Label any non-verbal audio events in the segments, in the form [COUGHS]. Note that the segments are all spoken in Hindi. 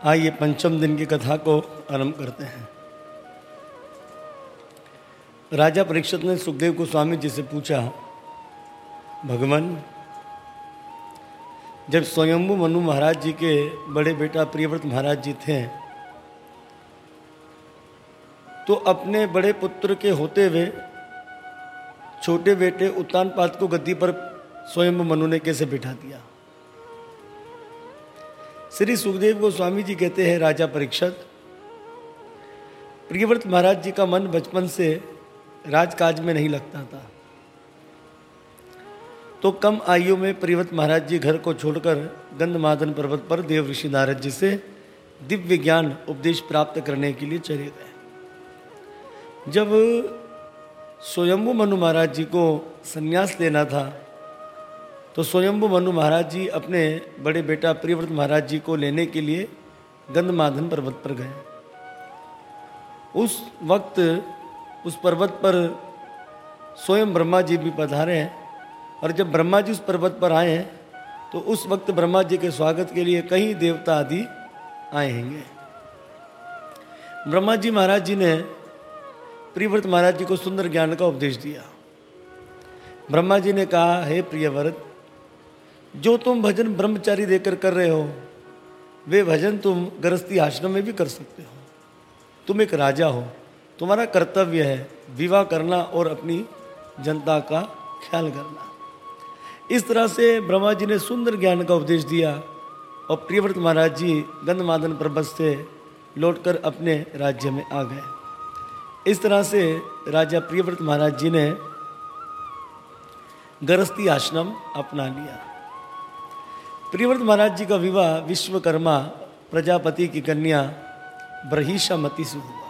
आइए पंचम दिन की कथा को आरंभ करते हैं। राजा परीक्षित ने सुखदेव को स्वामी जी से पूछा, भगवान, जब स्वयंभू मनु महाराज जी के बड़े बेटा प्रियव्रत महाराज जी थे तो अपने बड़े पुत्र के होते हुए छोटे बेटे उत्तानपाद को गद्दी पर स्वयं मनु ने कैसे बिठा दिया? श्री सुखदेव गोस्वामी जी कहते हैं, राजा परीक्षत प्रियव्रत महाराज जी का मन बचपन से राजकाज में नहीं लगता था। तो कम आयु में प्रियव्रत महाराज जी घर को छोड़कर गंधमादन पर्वत पर देव ऋषि नारद जी से दिव्य ज्ञान उपदेश प्राप्त करने के लिए चले गए। जब स्वयंभू मनु महाराज जी को संन्यास लेना था तो स्वयंभू मनु महाराज जी अपने बड़े बेटा प्रियव्रत महाराज जी को लेने के लिए गंधमाधन पर्वत पर गए। उस वक्त उस पर्वत पर स्वयं ब्रह्मा जी भी पधारे हैं और जब ब्रह्मा जी उस पर्वत पर आए हैं तो उस वक्त ब्रह्मा जी के स्वागत के लिए कई देवता आदि आए हैं ब्रह्मा जी महाराज जी ने प्रियव्रत महाराज जी को सुंदर ज्ञान का उपदेश दिया। ब्रह्मा जी ने कहा, हे प्रियव्रत जो तुम भजन ब्रह्मचारी देकर कर रहे हो, वे भजन तुम गृहस्थी आश्रम में भी कर सकते हो। तुम एक राजा हो, तुम्हारा कर्तव्य है विवाह करना और अपनी जनता का ख्याल करना। इस तरह से ब्रह्मा जी ने सुंदर ज्ञान का उपदेश दिया और प्रियव्रत महाराज जी गंधमादन पर्वत से लौटकर अपने राज्य में आ गए। इस तरह से राजा प्रियव्रत महाराज जी ने गृहस्थी आश्रम अपना लिया। प्रियव्रत महाराज जी का विवाह विश्वकर्मा प्रजापति की कन्या ब्रहिशामती से हुआ।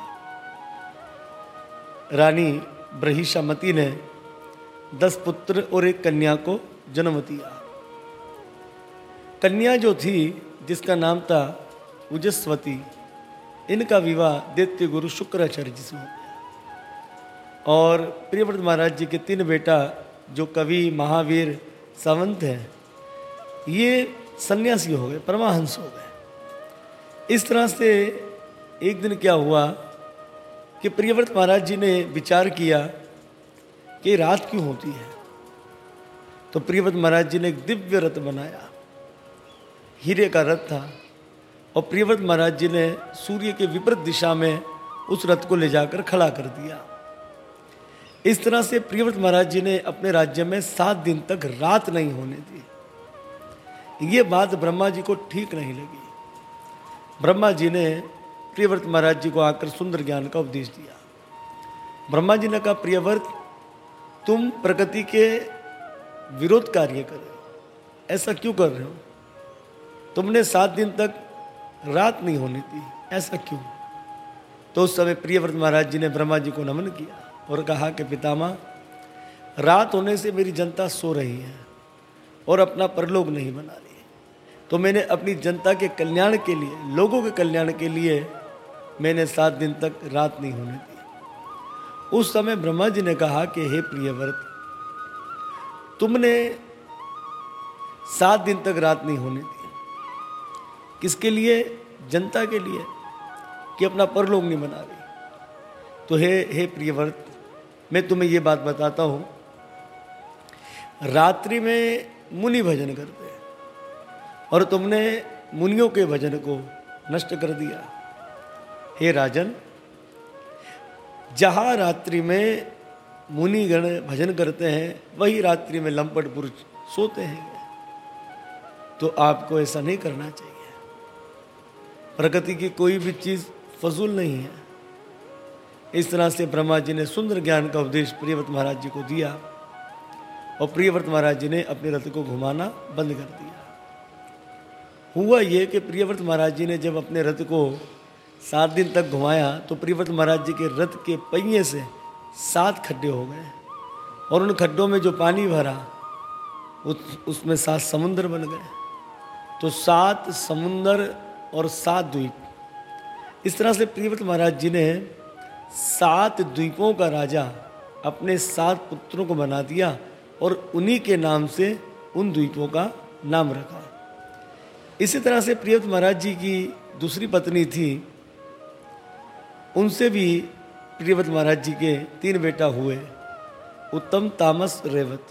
रानी ब्रहिशामती ने दस पुत्र और एक कन्या को जन्म दिया। कन्या जो थी, जिसका नाम था उजस्वती, इनका विवाह दैत्य गुरु शुक्राचार्य जी से हो गया। और प्रियव्रत महाराज जी के तीन बेटा जो कवि, महावीर, सावंत हैं ये सन्यासी हो गए, परमाहंस हो गए। इस तरह से एक दिन क्या हुआ कि प्रियव्रत महाराज जी ने विचार किया कि रात क्यों होती है? तो प्रियव्रत महाराज जी ने एक दिव्य रथ बनाया। हीरे का रथ था और प्रियव्रत महाराज जी ने सूर्य के विपरीत दिशा में उस रथ को ले जाकर खड़ा कर दिया। इस तरह से प्रियव्रत महाराज जी ने अपने राज्य में सात दिन तक रात नहीं होने दी। ये बात ब्रह्मा जी को ठीक नहीं लगी। ब्रह्मा जी ने प्रियव्रत महाराज जी को आकर सुंदर ज्ञान का उपदेश दिया। ब्रह्मा जी ने कहा, प्रियव्रत, तुम प्रकृति के विरोध कार्य कर रहे हो। ऐसा क्यों कर रहे हो? तुमने सात दिन तक रात नहीं होने दी। ऐसा क्यों? तो उस समय प्रियव्रत महाराज जी ने ब्रह्मा जी को नमन किया और कहा कि, पितामह, रात होने से मेरी जनता सो रही है और अपना परलोक नहीं बना रही। तो मैंने अपनी जनता के कल्याण के लिए, लोगों के कल्याण के लिए मैंने सात दिन तक रात नहीं होने दी। उस समय ब्रह्मा जी ने कहा कि, हे प्रियव्रत, तुमने सात दिन तक रात नहीं होने दी। किसके लिए? जनता के लिए, कि अपना परलोक नहीं बना रही। तो हे हे प्रियव्रत, मैं तुम्हें ये बात बताता हूँ। रात्रि में मुनि भजन करते और तुमने मुनियों के भजन को नष्ट कर दिया। हे राजन, जहाँ रात्रि में मुनि गण भजन करते हैं, वही रात्रि में लंपट पुरुष सोते हैं। तो आपको ऐसा नहीं करना चाहिए। प्रकृति की कोई भी चीज़ फजूल नहीं है। इस तरह से ब्रह्मा जी ने सुंदर ज्ञान का उपदेश प्रियव्रत महाराज जी को दिया और प्रियव्रत महाराज जी ने अपने रथ को घुमाना बंद कर दिया। हुआ ये कि प्रियव्रत महाराज जी ने जब अपने रथ को सात दिन तक घुमाया तो प्रियव्रत महाराज जी के रथ के पहिए से सात खड्डे हो गए। और उन खड्डों में जो पानी भरा, उस, उसमें सात समुंदर बन गए। तो सात समुंदर और सात द्वीप। इस तरह से प्रियव्रत महाराज जी ने सात द्वीपों का राजा अपने सात पुत्रों को बना दिया और उन्हीं के नाम से उन द्वीपों का नाम रखा। इसी तरह से प्रियव्रत महाराज जी की दूसरी पत्नी थी, उनसे भी प्रियव्रत महाराज जी के तीन बेटा हुए, उत्तम तामस रेवत।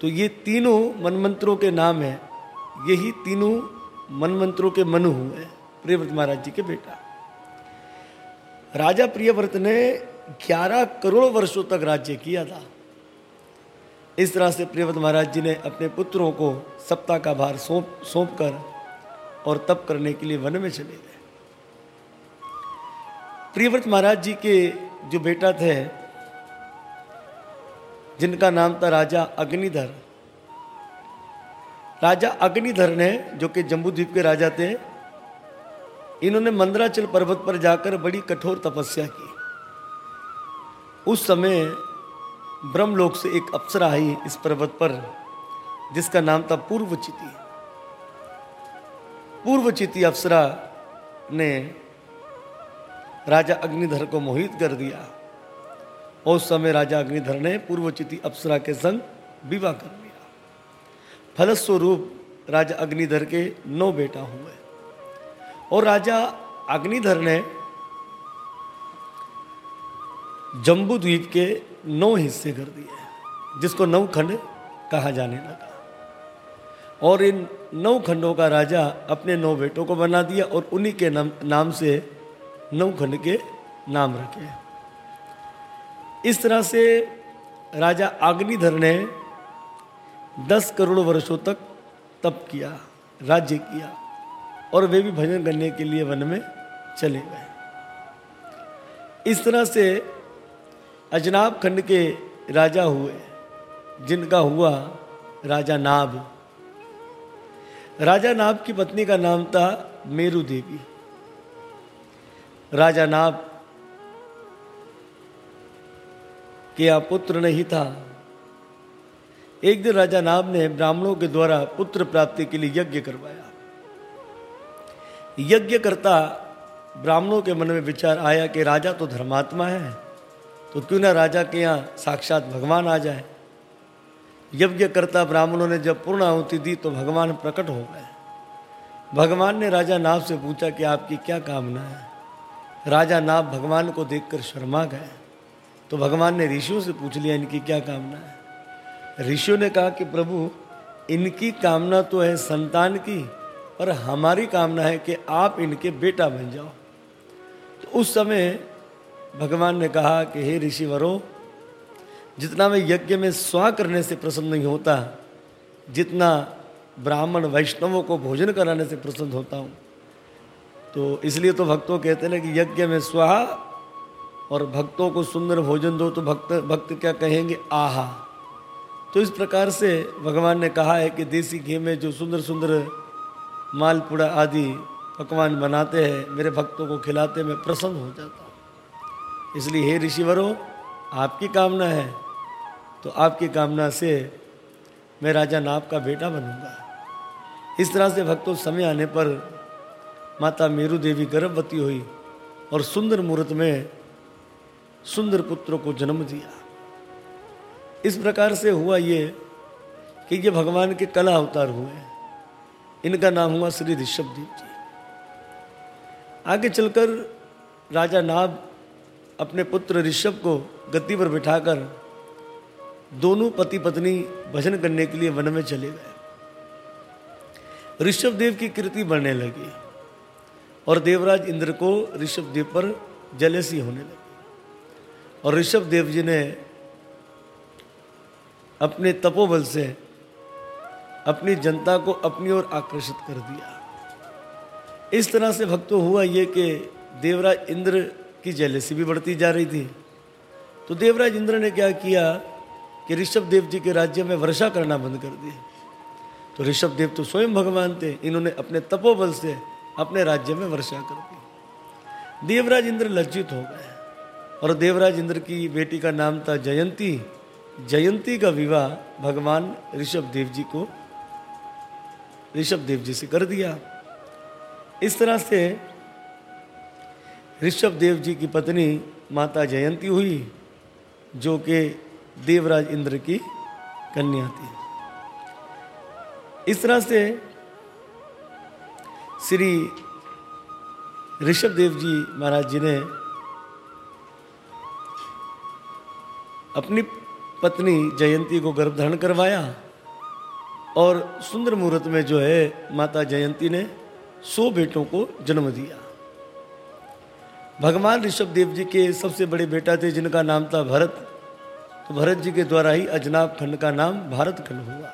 तो ये तीनों मनमंत्रों के नाम हैं, यही तीनों मनमंत्रों के मनु हुए प्रियव्रत महाराज जी के बेटा। राजा प्रियव्रत ने 11 करोड़ वर्षों तक राज्य किया था। इस तरह से प्रियव्रत महाराज जी ने अपने पुत्रों को सप्ताह का भार सौंप सौंप कर और तप करने के लिए वन में चले गए। प्रियव्रत महाराज जी के जो बेटा थे, जिनका नाम था राजा अग्निधर राजा अग्निधर ने, जो कि जम्बूद्वीप के राजा थे, इन्होंने मंदराचल पर्वत पर जाकर बड़ी कठोर तपस्या की। उस समय ब्रह्मलोक से एक अप्सरा आई इस पर्वत पर, जिसका नाम था पूर्वचिति। पूर्वचिति अप्सरा ने राजा अग्निधर को मोहित कर दिया। उस समय राजा अग्निधर ने पूर्वचिति अप्सरा के संग विवाह कर लिया। फलस्वरूप राजा अग्निधर के नौ बेटा हुए। और राजा अग्निधर ने जम्बू द्वीप के नौ हिस्से कर दिए जिसको नौ खंड कहा जाने लगा। और इन नौ खंडों का राजा अपने नौ बेटों को बना दिया और उन्हीं के नाम नाम से नौ खंड के नाम रखे इस तरह से राजा अग्निधर ने दस करोड़ वर्षों तक तप किया, राज्य किया और वे भी भजन करने के लिए वन में चले गए। इस तरह से अजनाब खंड के राजा हुए, जिनका हुआ राजा नाभ। राजा नाभ की पत्नी का नाम था मेरू देवी। राजा नाभ के यहाँ पुत्र नहीं था। एक दिन राजा नाभ ने ब्राह्मणों के द्वारा पुत्र प्राप्ति के लिए यज्ञ करवाया। यज्ञ करता ब्राह्मणों के मन में विचार आया कि राजा तो धर्मात्मा है तो क्यों ना राजा के यहाँ साक्षात भगवान आ जाए? यज्ञ करता ब्राह्मणों ने जब पूर्ण आहुति दी तो भगवान प्रकट हो गए। भगवान ने राजा नाभ से पूछा कि आपकी क्या कामना है? राजा नाभ भगवान को देखकर शर्मा गए। तो भगवान ने ऋषियों से पूछ लिया, इनकी क्या कामना है? ऋषियों ने कहा कि प्रभु, इनकी कामना तो है संतान की और हमारी कामना है कि आप इनके बेटा बन जाओ। तो उस समय भगवान ने कहा कि हे ऋषि वरो जितना मैं यज्ञ में स्वा करने से प्रसन्न नहीं होता, जितना ब्राह्मण वैष्णवों को भोजन कराने से प्रसन्न होता हूँ तो इसलिए तो भक्तों कहते हैं कि यज्ञ में स्वाहा और भक्तों को सुंदर भोजन दो तो भक्त भक्त क्या कहेंगे? आहा। तो इस प्रकार से भगवान ने कहा है कि देसी घी में जो सुंदर सुंदर मालपुड़ा आदि पकवान बनाते हैं, मेरे भक्तों को खिलाते मैं प्रसन्न हो जाता हूँ। इसलिए हे ऋषिवरो, आपकी कामना है तो आपकी कामना से मैं राजा नाभ का बेटा बनूँगा। इस तरह से भक्तों समय आने पर माता मेरू देवी गर्भवती हुई और सुंदर मुहूर्त में सुंदर पुत्रों को जन्म दिया। इस प्रकार से हुआ ये कि ये भगवान के कला अवतार हुए इनका नाम हुआ श्री ऋषभदेव जी। आगे चलकर राजा नाभ अपने पुत्र ऋषभ को गद्दी पर बिठाकर दोनों पति पत्नी भजन करने के लिए वन में चले गए। ऋषभ देव की कृति बढ़ने लगी और देवराज इंद्र को ऋषभ देव पर जलेसी होने लगी। और ऋषभ देव जी ने अपने तपोबल से अपनी जनता को अपनी ओर आकर्षित कर दिया। इस तरह से भक्तों हुआ ये कि देवराज इंद्र की जैलसी भी बढ़ती जा रही थी। तो देवराज इंद्र ने क्या किया कि ऋषभ देव जी के राज्य में वर्षा करना बंद कर दी। तो ऋषभ देव तो स्वयं भगवान थे, इन्होंने अपने तपोबल से अपने राज्य में वर्षा कर दी। देवराज इंद्र लज्जित हो गए। और देवराज इंद्र की बेटी का नाम था जयंती। जयंती का विवाह भगवान ऋषभ देव जी को, ऋषभ देव जी से कर दिया। इस तरह से ऋषभ देव जी की पत्नी माता जयंती हुई, जो कि देवराज इंद्र की कन्या थी। इस तरह से श्री ऋषभ देव जी महाराज जी ने अपनी पत्नी जयंती को गर्भधारण करवाया और सुंदर मुहूर्त में जो है माता जयंती ने सौ बेटों को जन्म दिया। भगवान ऋषभ देव जी के सबसे बड़े बेटा थे, जिनका नाम था भरत। तो भरत जी के द्वारा ही अजनाब खंड का नाम भारत खंड हुआ।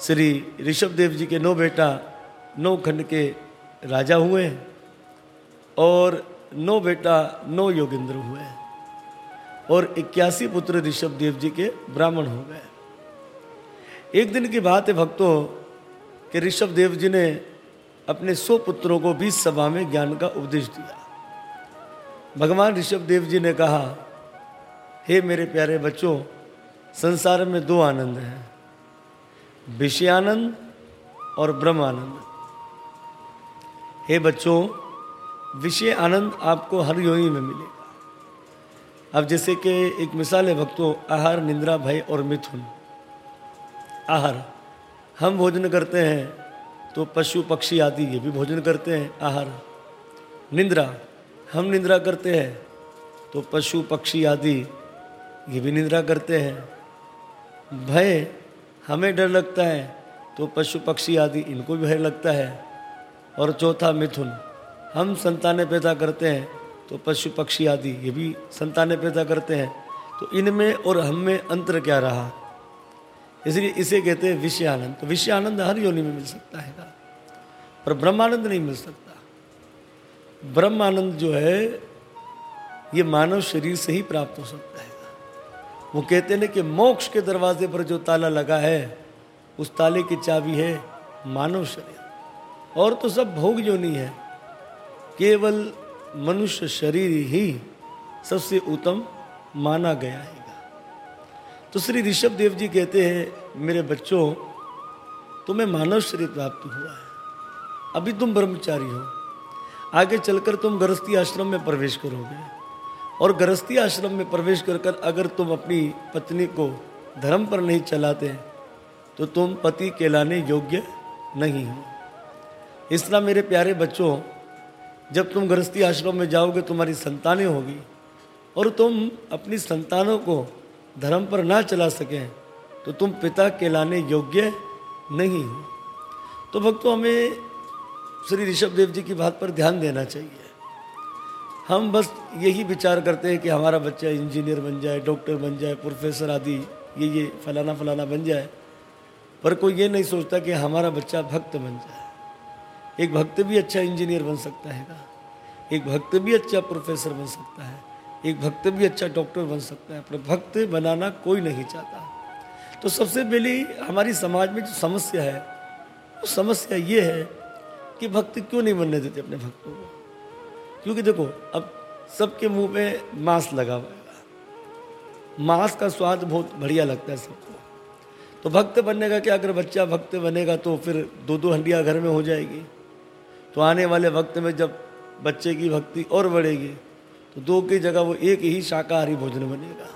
श्री ऋषभ देव जी के नौ बेटा, नौ खंड के राजा हुए और नौ बेटा, नौ योगेंद्र हुए और इक्यासी पुत्र ऋषभ देव जी के ब्राह्मण हो गए। एक दिन की बात है, भक्तों, कि ऋषभ देव जी ने अपने सौ पुत्रों को बीस सभा में ज्ञान का उपदेश दिया। भगवान ऋषभ देव जी ने कहा, हे मेरे प्यारे बच्चों, संसार में दो आनंद हैं, विषयानंद और ब्रह्म आनंद हे बच्चों, विषय आनंद आपको हर योनि में मिलेगा। अब जैसे कि एक मिसाल है भक्तों, आहार, निंद्रा, भय और मिथुन। आहार, हम भोजन करते हैं तो पशु पक्षी आदि ये भी भोजन करते हैं, आहार। निंद्रा, हम निंद्रा करते हैं तो पशु पक्षी आदि ये भी निंद्रा करते हैं। भय, हमें डर लगता है तो पशु पक्षी आदि इनको भी भय लगता है। और चौथा, मिथुन, हम संतानें पैदा करते हैं तो पशु पक्षी आदि ये भी संतानें पैदा करते हैं। तो इनमें और हम में अंतर क्या रहा? इसलिए इसे कहते हैं विषय आनंद तो विषय आनंद हर योनि में मिल सकता है पर ब्रह्मानंद नहीं मिल सकता। ब्रह्मानंद जो है, ये मानव शरीर से ही प्राप्त हो सकता है वो कहते हैं कि मोक्ष के दरवाजे पर जो ताला लगा है, उस ताले की चाबी है मानव शरीर। और तो सब भोग नहीं है। केवल मनुष्य शरीर ही सबसे उत्तम माना गया है। तो श्री ऋषभ देव जी कहते हैं, मेरे बच्चों, तुम्हें मानव शरीर प्राप्त हुआ है। अभी तुम ब्रह्मचारी हो। आगे चलकर तुम गृहस्थी आश्रम में प्रवेश करोगे। और गृहस्थी आश्रम में प्रवेश कर कर अगर तुम अपनी पत्नी को धर्म पर नहीं चलाते तो तुम पति कहलाने योग्य नहीं हो। इसलिए मेरे प्यारे बच्चों, जब तुम गृहस्थी आश्रम में जाओगे, तुम्हारी संतानें होगी। और तुम अपनी संतानों को धर्म पर ना चला सकें तो तुम पिता कहलाने योग्य नहीं हो। तो भक्तों, हमें श्री ऋषभ देव जी की बात पर ध्यान देना चाहिए। हम बस यही विचार करते हैं कि हमारा बच्चा इंजीनियर बन जाए, डॉक्टर बन जाए, प्रोफेसर आदि, ये ये फलाना फलाना बन जाए, पर कोई ये नहीं सोचता कि हमारा बच्चा भक्त बन जाए। एक भक्त भी अच्छा इंजीनियर बन सकता है एक भक्त भी अच्छा प्रोफेसर बन सकता है। एक भक्त भी अच्छा डॉक्टर बन सकता है, पर भक्त बनाना कोई नहीं चाहता। तो सबसे पहली हमारी समाज में जो समस्या है, वो समस्या ये है कि भक्त क्यों नहीं बनने देते अपने भक्तों को? क्योंकि देखो, अब सबके मुँह पे मांस लगा हुआ है। मांस का स्वाद बहुत बढ़िया लगता है सबको। तो भक्त बनने का क्या, अगर बच्चा भक्त बनेगा तो फिर दो दो हंडिया घर में हो जाएगी। तो आने वाले वक्त में जब बच्चे की भक्ति और बढ़ेगी तो दो की जगह वो एक ही शाकाहारी भोजन बनेगा।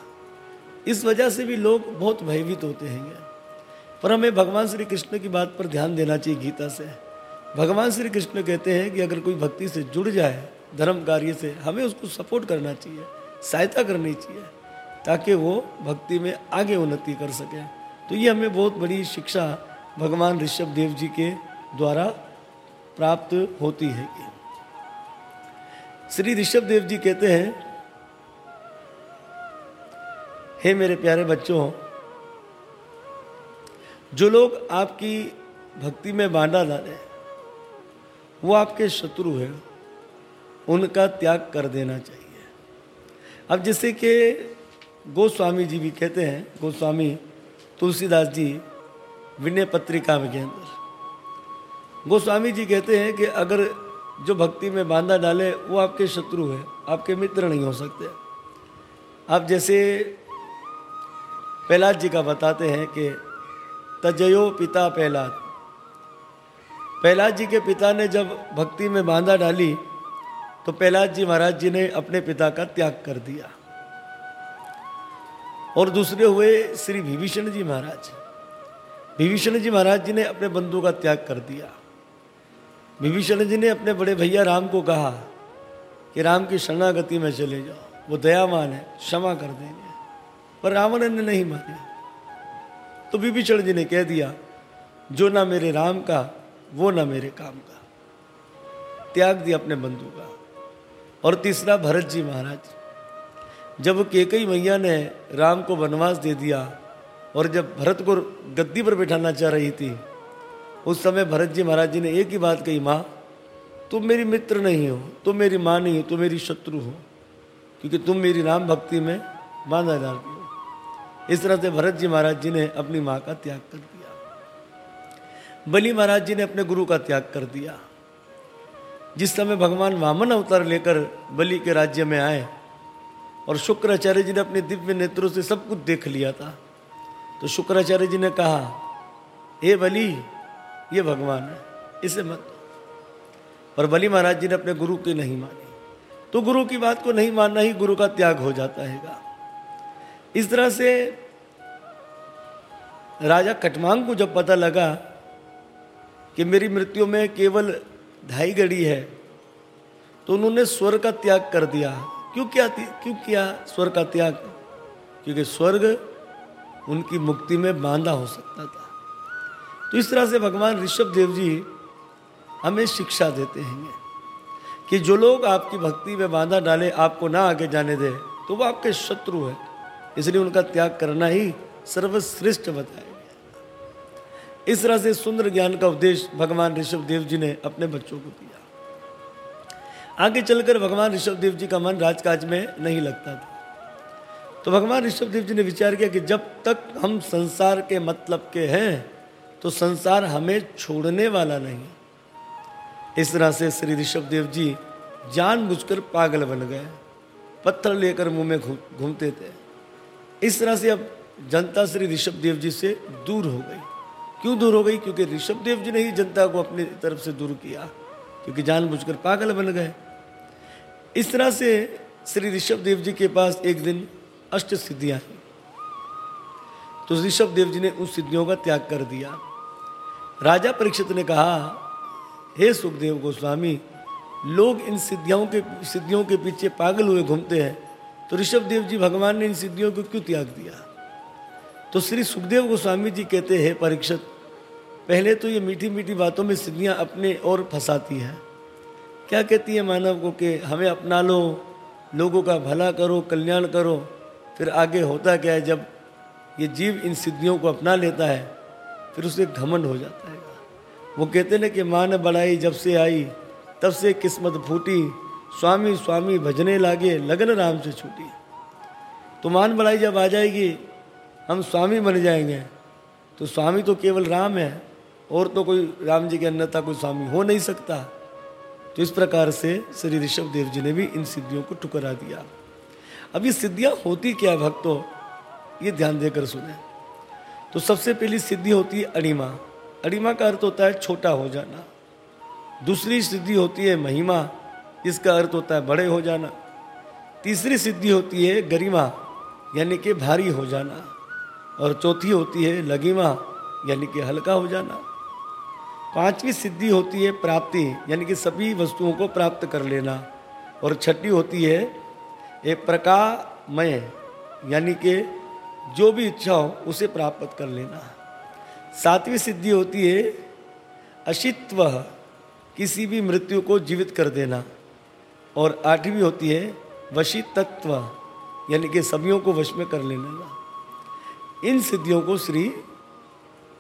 इस वजह से भी लोग बहुत भयभीत होते हैं पर हमें भगवान श्री कृष्ण की बात पर ध्यान देना चाहिए गीता से। भगवान श्री कृष्ण कहते हैं कि अगर कोई भक्ति से जुड़ जाए धर्म कार्य से, हमें उसको सपोर्ट करना चाहिए, सहायता करनी चाहिए, ताकि वो भक्ति में आगे उन्नति कर सके। तो ये हमें बहुत बड़ी शिक्षा भगवान ऋषभ देव जी के द्वारा प्राप्त होती है। श्री ऋषभ देव जी कहते हैं, हे मेरे प्यारे बच्चों, जो लोग आपकी भक्ति में बांधा डाले वो आपके शत्रु हैं, उनका त्याग कर देना चाहिए। अब जैसे कि गोस्वामी जी भी कहते हैं, गोस्वामी, तुलसीदास जी, विनय पत्रिका के अंदर। गोस्वामी जी कहते हैं कि अगर जो भक्ति में बांधा डाले, वो आपके शत्रु है, आपके मित्र नहीं हो सकते। आप जैसे प्रहलाद जी का बताते हैं कि तजयो पिता प्रहलाद। प्रहलाद जी के पिता ने जब भक्ति में बांधा डाली तो प्रहलाद जी महाराज जी ने अपने पिता का त्याग कर दिया। और दूसरे हुए श्री विभीषण जी महाराज। विभीषण जी महाराज जी ने अपने बंधु का त्याग कर दिया। विभीषण जी ने अपने बड़े भैया राम को कहा कि राम की शरणागति में चले जाओ। वो दयावान है, क्षमा कर देंगे। पर रावण ने नहीं माने। तो विभीषण जी ने कह दिया, जो ना मेरे राम का, वो ना मेरे काम का। त्याग दिया अपने बंधु का। और तीसरा भरत जी महाराज, जब केकई मैया ने राम को वनवास दे दिया, और जब भरत को गद्दी पर बैठाना चाह रही थी उस समय भरत जी महाराज जी ने एक ही बात कही, माँ, तुम मेरी मित्र नहीं हो, तुम मेरी माँ नहीं हो, तुम मेरी शत्रु हो, क्योंकि तुम मेरी राम भक्ति में बांधा डालती हो। इस तरह से भरत जी महाराज जी ने अपनी माँ का त्याग कर दिया। बलि महाराज जी ने अपने गुरु का त्याग कर दिया। जिस समय भगवान वामन अवतार लेकर बलि के राज्य में आए और शुक्राचार्य जी ने अपने दिव्य नेत्रों से सब कुछ देख लिया था तो शुक्राचार्य जी ने कहा, हे बलि ये भगवान है, इसे मत। पर बलि महाराज जी ने अपने गुरु की नहीं मानी। तो गुरु की बात को नहीं मानना ही गुरु का त्याग हो जाता है इस तरह से राजा कटमांग को जब पता लगा कि मेरी मृत्यु में केवल ढाई घड़ी है तो उन्होंने स्वर का त्याग कर दिया। क्यों क्या, क्यों किया स्वर का त्याग? क्योंकि स्वर्ग उनकी मुक्ति में बांधा हो सकता था। तो इस तरह से भगवान ऋषभ देव जी हमें शिक्षा देते हैं कि जो लोग आपकी भक्ति में बांधा डाले, आपको ना आगे जाने दे तो वो आपके शत्रु है। इसलिए उनका त्याग करना ही सर्वश्रेष्ठ बताया गया इस तरह से सुंदर ज्ञान का उपदेश भगवान ऋषभ देव जी ने अपने बच्चों को दिया। आगे चलकर भगवान ऋषभ देव जी का मन राजकाज में नहीं लगता था। तो भगवान ऋषभ देव जी ने विचार किया कि जब तक हम संसार के मतलब के हैं तो संसार हमें छोड़ने वाला नहीं। इस तरह से श्री ऋषभ देव जी जानबूझकर पागल बन गए, पत्थर लेकर मुँह में घूमते थे। इस तरह से अब जनता श्री ऋषभ देव जी से दूर हो गई। क्यों दूर हो गई? क्योंकि ऋषभ देव जी ने ही जनता को अपनी तरफ़ से दूर किया, क्योंकि जानबूझकर पागल बन गए। इस तरह से श्री ऋषभ देव जी के पास एक दिन अष्ट सिद्धियाँ तो ऋषभ देव जी ने उन सिद्धियों का त्याग कर दिया। राजा परीक्षित ने कहा, हे सुखदेव गोस्वामी, लोग इन सिद्धियों के सिद्धियों के पीछे पागल हुए घूमते हैं। तो ऋषभ देव जी भगवान ने इन सिद्धियों को क्यों त्याग दिया? तो श्री सुखदेव गोस्वामी जी कहते हैं परीक्षित, पहले तो ये मीठी मीठी बातों में सिद्धियाँ अपने और फंसाती हैं। क्या कहती है मानव को कि हमें अपना लो, लोगों का भला करो, कल्याण करो, फिर आगे होता क्या है जब ये जीव इन सिद्धियों को अपना लेता है, फिर उसे घमंड हो जाता है? वो कहते ना कि माँ ने बढ़ाई जब से आई, तब से किस्मत फूटी, स्वामी स्वामी भजने लागे, लगन राम से छूटी। तो मान बढ़ाई जब आ जाएगी, हम स्वामी बन जाएँगे। तो स्वामी तो केवल राम है, और तो कोई राम जी के अन्यथा कोई स्वामी हो नहीं सकता। तो इस प्रकार से श्री ऋषभ देव जी ने भी इन सिद्धियों को ठुकरा दिया। अब ये सिद्धियाँ होती क्या भक्तों? ये ध्यान देकर सुने। तो सबसे पहली सिद्धि होती है अड़िमा अड़िमा का अर्थ होता है छोटा हो जाना। दूसरी सिद्धि होती है महिमा इसका अर्थ होता है बड़े हो जाना। तीसरी सिद्धि होती है गरिमा, यानी कि भारी हो जाना। और चौथी होती है लगीमा, यानी कि हल्का हो जाना। पांचवी सिद्धि होती है प्राप्ति, यानी कि सभी वस्तुओं को प्राप्त कर लेना। और छठी होती है एक प्रकामय, यानी कि जो भी इच्छा हो, उसे प्राप्त कर लेना। सातवीं सिद्धि होती है, अशित्व, किसी भी मृत्यु को जीवित कर देना। और आठवीं होती है वशी तत्व यानी कि सभियों को वश में कर लेना। इन सिद्धियों को श्री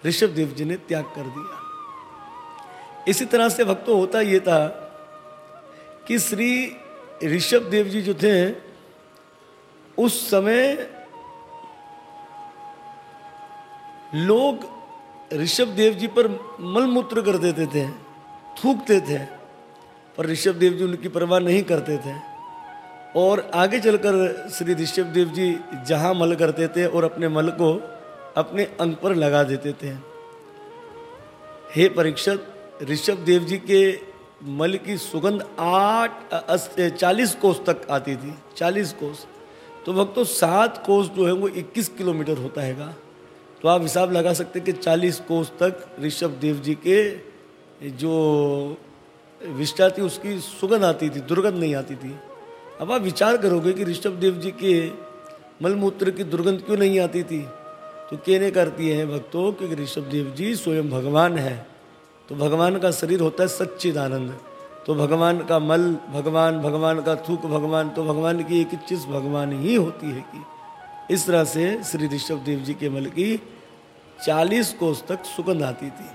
ऋषभ देव जी ने त्याग कर दिया। इसी तरह से भक्तों, होता ये था कि श्री ऋषभ देव जी जो थे, उस समय लोग ऋषभ देव जी पर मलमूत्र कर देते थे, थूकते थे, पर ऋषभ देव जी उनकी परवाह नहीं करते थे। और आगे चलकर श्री ऋषभ देव जी जहाँ मल करते थे और अपने मल को अपने अंग पर लगा देते थे। हे परीक्षक, ऋषभ देव जी के मल की सुगंध आठ चालीस कोस तक आती थी, चालीस कोस। तो वक्त तो सात कोस जो है वो इक्कीस किलोमीटर होता हैगा। तो आप हिसाब लगा सकते कि चालीस कोस तक ऋषभ देव जी के जो विष्टा थी, उसकी सुगंध आती थी, दुर्गंध नहीं आती थी। अब आप विचार करोगे कि ऋषभ देव जी के मलमूत्र की दुर्गंध क्यों नहीं आती थी? तो कहने करती है भक्तों कि ऋषभ देव जी स्वयं भगवान है। तो भगवान का शरीर होता है सच्चिद आनंद तो भगवान का मल, भगवान भगवान का थूक, भगवान तो भगवान की एक चीज़ भगवान ही होती है कि इस तरह से श्री ऋषभ देव जी के मल की चालीस कोस तक सुगंध आती थी।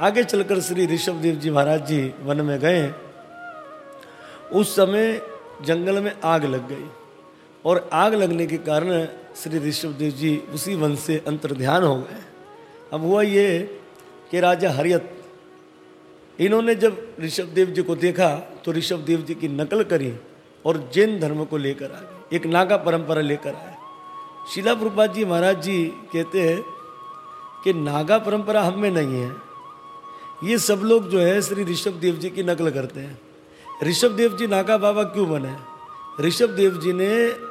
आगे चलकर श्री ऋषभ देव जी महाराज जी वन में गए। उस समय जंगल में आग लग गई और आग लगने के कारण श्री ऋषभ देव जी उसी वन से अंतर्ध्यान हो गए। अब हुआ ये कि राजा हरियत, इन्होंने जब ऋषभ देव जी को देखा तो ऋषभ देव जी की नकल करी और जैन धर्म को लेकर आ गए, एक नागा परंपरा लेकर आए। शिला प्रभुपाद जी महाराज जी कहते हैं कि नागा परंपरा हम में नहीं है। ये सब लोग जो है श्री ऋषभ देव जी की नकल करते हैं। ऋषभ देव जी नागा बाबा क्यों बने? ऋषभ देव जी ने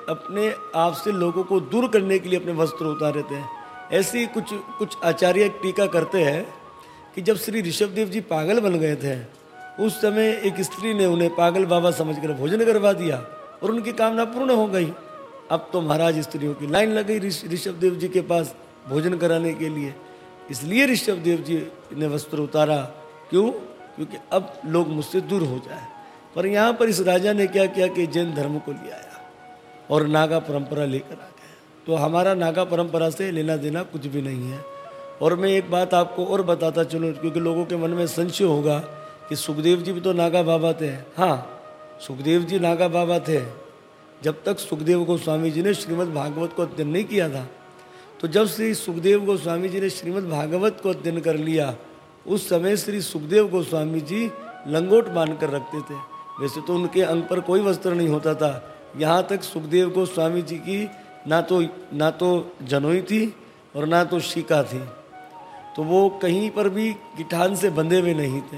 अपने आप से लोगों को दूर करने के लिए अपने वस्त्र उतारे थे। ऐसे ही कुछ कुछ आचार्य टीका करते हैं कि जब श्री ऋषभ देव जी पागल बन गए थे, उस समय एक स्त्री ने उन्हें पागल बाबा समझकर भोजन करवा दिया और उनकी कामना पूर्ण हो गई। अब तो महाराज स्त्रियों की लाइन लग गई ऋषभ देव जी के पास भोजन कराने के लिए। इसलिए ऋषभ देव जी ने वस्त्र उतारा। क्यों? क्योंकि अब लोग मुझसे दूर हो जाए। पर यहाँ पर इस राजा ने क्या किया कि जैन धर्म को ले आया और नागा परंपरा लेकर आ गया। तो हमारा नागा परंपरा से लेना देना कुछ भी नहीं है। और मैं एक बात आपको और बताता चलूँ, क्योंकि लोगों के मन में संशय होगा कि सुखदेव जी भी तो नागा बाबा थे। हाँ सुखदेव जी नागा बाबा थे। जब तक सुखदेव गोस्वामी जी ने श्रीमद् भागवत को अध्ययन नहीं किया था तो जब श्री सुखदेव गोस्वामी जी ने श्रीमद् भागवत को अध्ययन कर लिया, उस समय श्री सुखदेव गोस्वामी जी लंगोट बाँध कर रखते थे। वैसे तो उनके अंग पर कोई वस्त्र नहीं होता था। यहाँ तक सुखदेव गोस्वामी जी की ना तो ना तो जनोई थी और ना तो शिका थी। तो वो कहीं पर भी गिठान से बंधे हुए नहीं थे।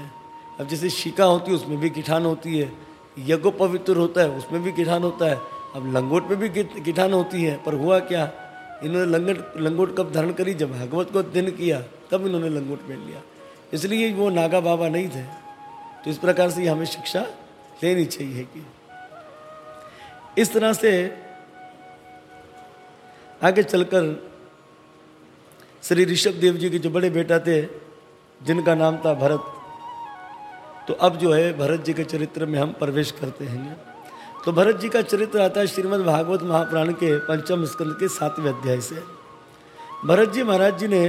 अब जैसे शिका होती है, उसमें भी गिठान होती है। यज्ञ पवित्र होता है, उसमें भी गिठान होता है। अब लंगोट में भी गिठान होती है, पर हुआ क्या? इन्होंने लंगट, लंगोट कब धारण करी? जब भागवत को दिन किया, तब इन्होंने लंगोट पहन लिया। इसलिए वो नागा बाबा नहीं थे। तो इस प्रकार से हमें शिक्षा लेनी चाहिए कि इस तरह से आगे चलकर श्री ऋषभ देव जी के जो बड़े बेटा थे, जिनका नाम था भरत तो अब जो है भरत जी के चरित्र में हम प्रवेश करते हैं। तो भरत जी का चरित्र आता है श्रीमद् भागवत महापुराण के पंचम स्कंद के सातवें अध्याय से। भरत जी महाराज जी ने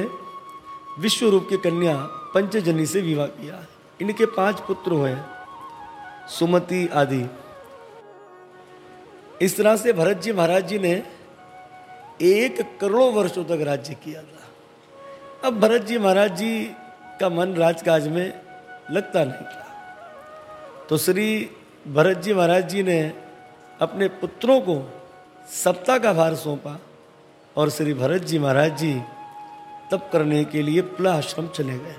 विश्व रूप की कन्या पंचजनी से विवाह किया। इनके पाँच पुत्र हुए सुमति आदि। इस तरह से भरत जी महाराज जी ने एक करोड़ों वर्षों तक राज्य किया था। अब भरत जी महाराज जी का मन राजकाज में लगता नहीं था। तो श्री भरत जी महाराज जी ने अपने पुत्रों को सप्ताह का भार सौंपा और श्री भरत जी महाराज जी तप करने के लिए पुला आश्रम चले गए।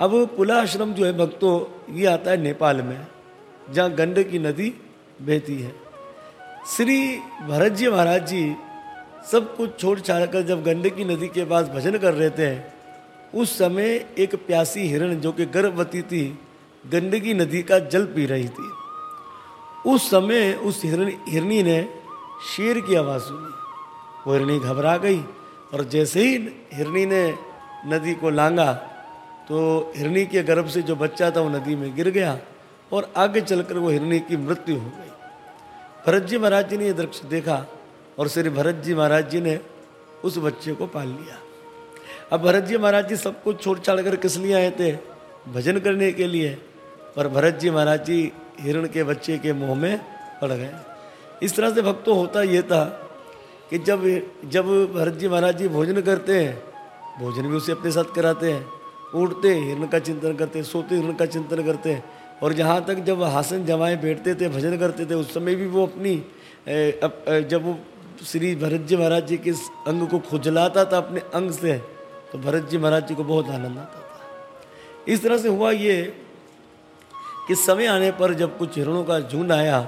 अब पुला आश्रम जो है भक्तों, ये आता है नेपाल में, जहाँ गंड की नदी बहती है। श्री भरत जी महाराज जी सब कुछ छोड़ छाड़ कर जब गंडकी नदी के पास भजन कर रहे थे, उस समय एक प्यासी हिरण जो कि गर्भवती थी गंडकी नदी का जल पी रही थी। उस समय उस हिरण हिरणी ने शेर की आवाज़ सुनी। वो हिरणी घबरा गई और जैसे ही हिरणी ने नदी को लांगा तो हिरणी के गर्भ से जो बच्चा था वो नदी में गिर गया और आगे चलकर वो हिरणी की मृत्यु हो गई। भरत जी महाराज जी ने यह दृश्य देखा और श्री भरत जी महाराज जी ने उस बच्चे को पाल लिया। अब भरत जी महाराज जी सब कुछ छोड़ छाड़ कर किस लिए आए थे? भजन करने के लिए। पर भरत जी महाराज जी हिरण के बच्चे के मुँह में पड़ गए। इस तरह से भक्तों होता ये था कि जब जब भरत जी महाराज जी भोजन करते हैं, भोजन भी उसे अपने साथ कराते हैं, उठते, हिरण का चिंतन करते, सोते, हिरण का चिंतन करते हैं, और जहाँ तक जब हासन जमाए बैठते थे, भजन करते थे, उस समय भी वो अपनी जब वो श्री भरत जी महाराज जी के अंग को खुजलाता था अपने अंग से तो भरत जी महाराज जी को बहुत आनंद आता था। इस तरह से हुआ ये कि समय आने पर जब कुछ हिरणों का झुंड आया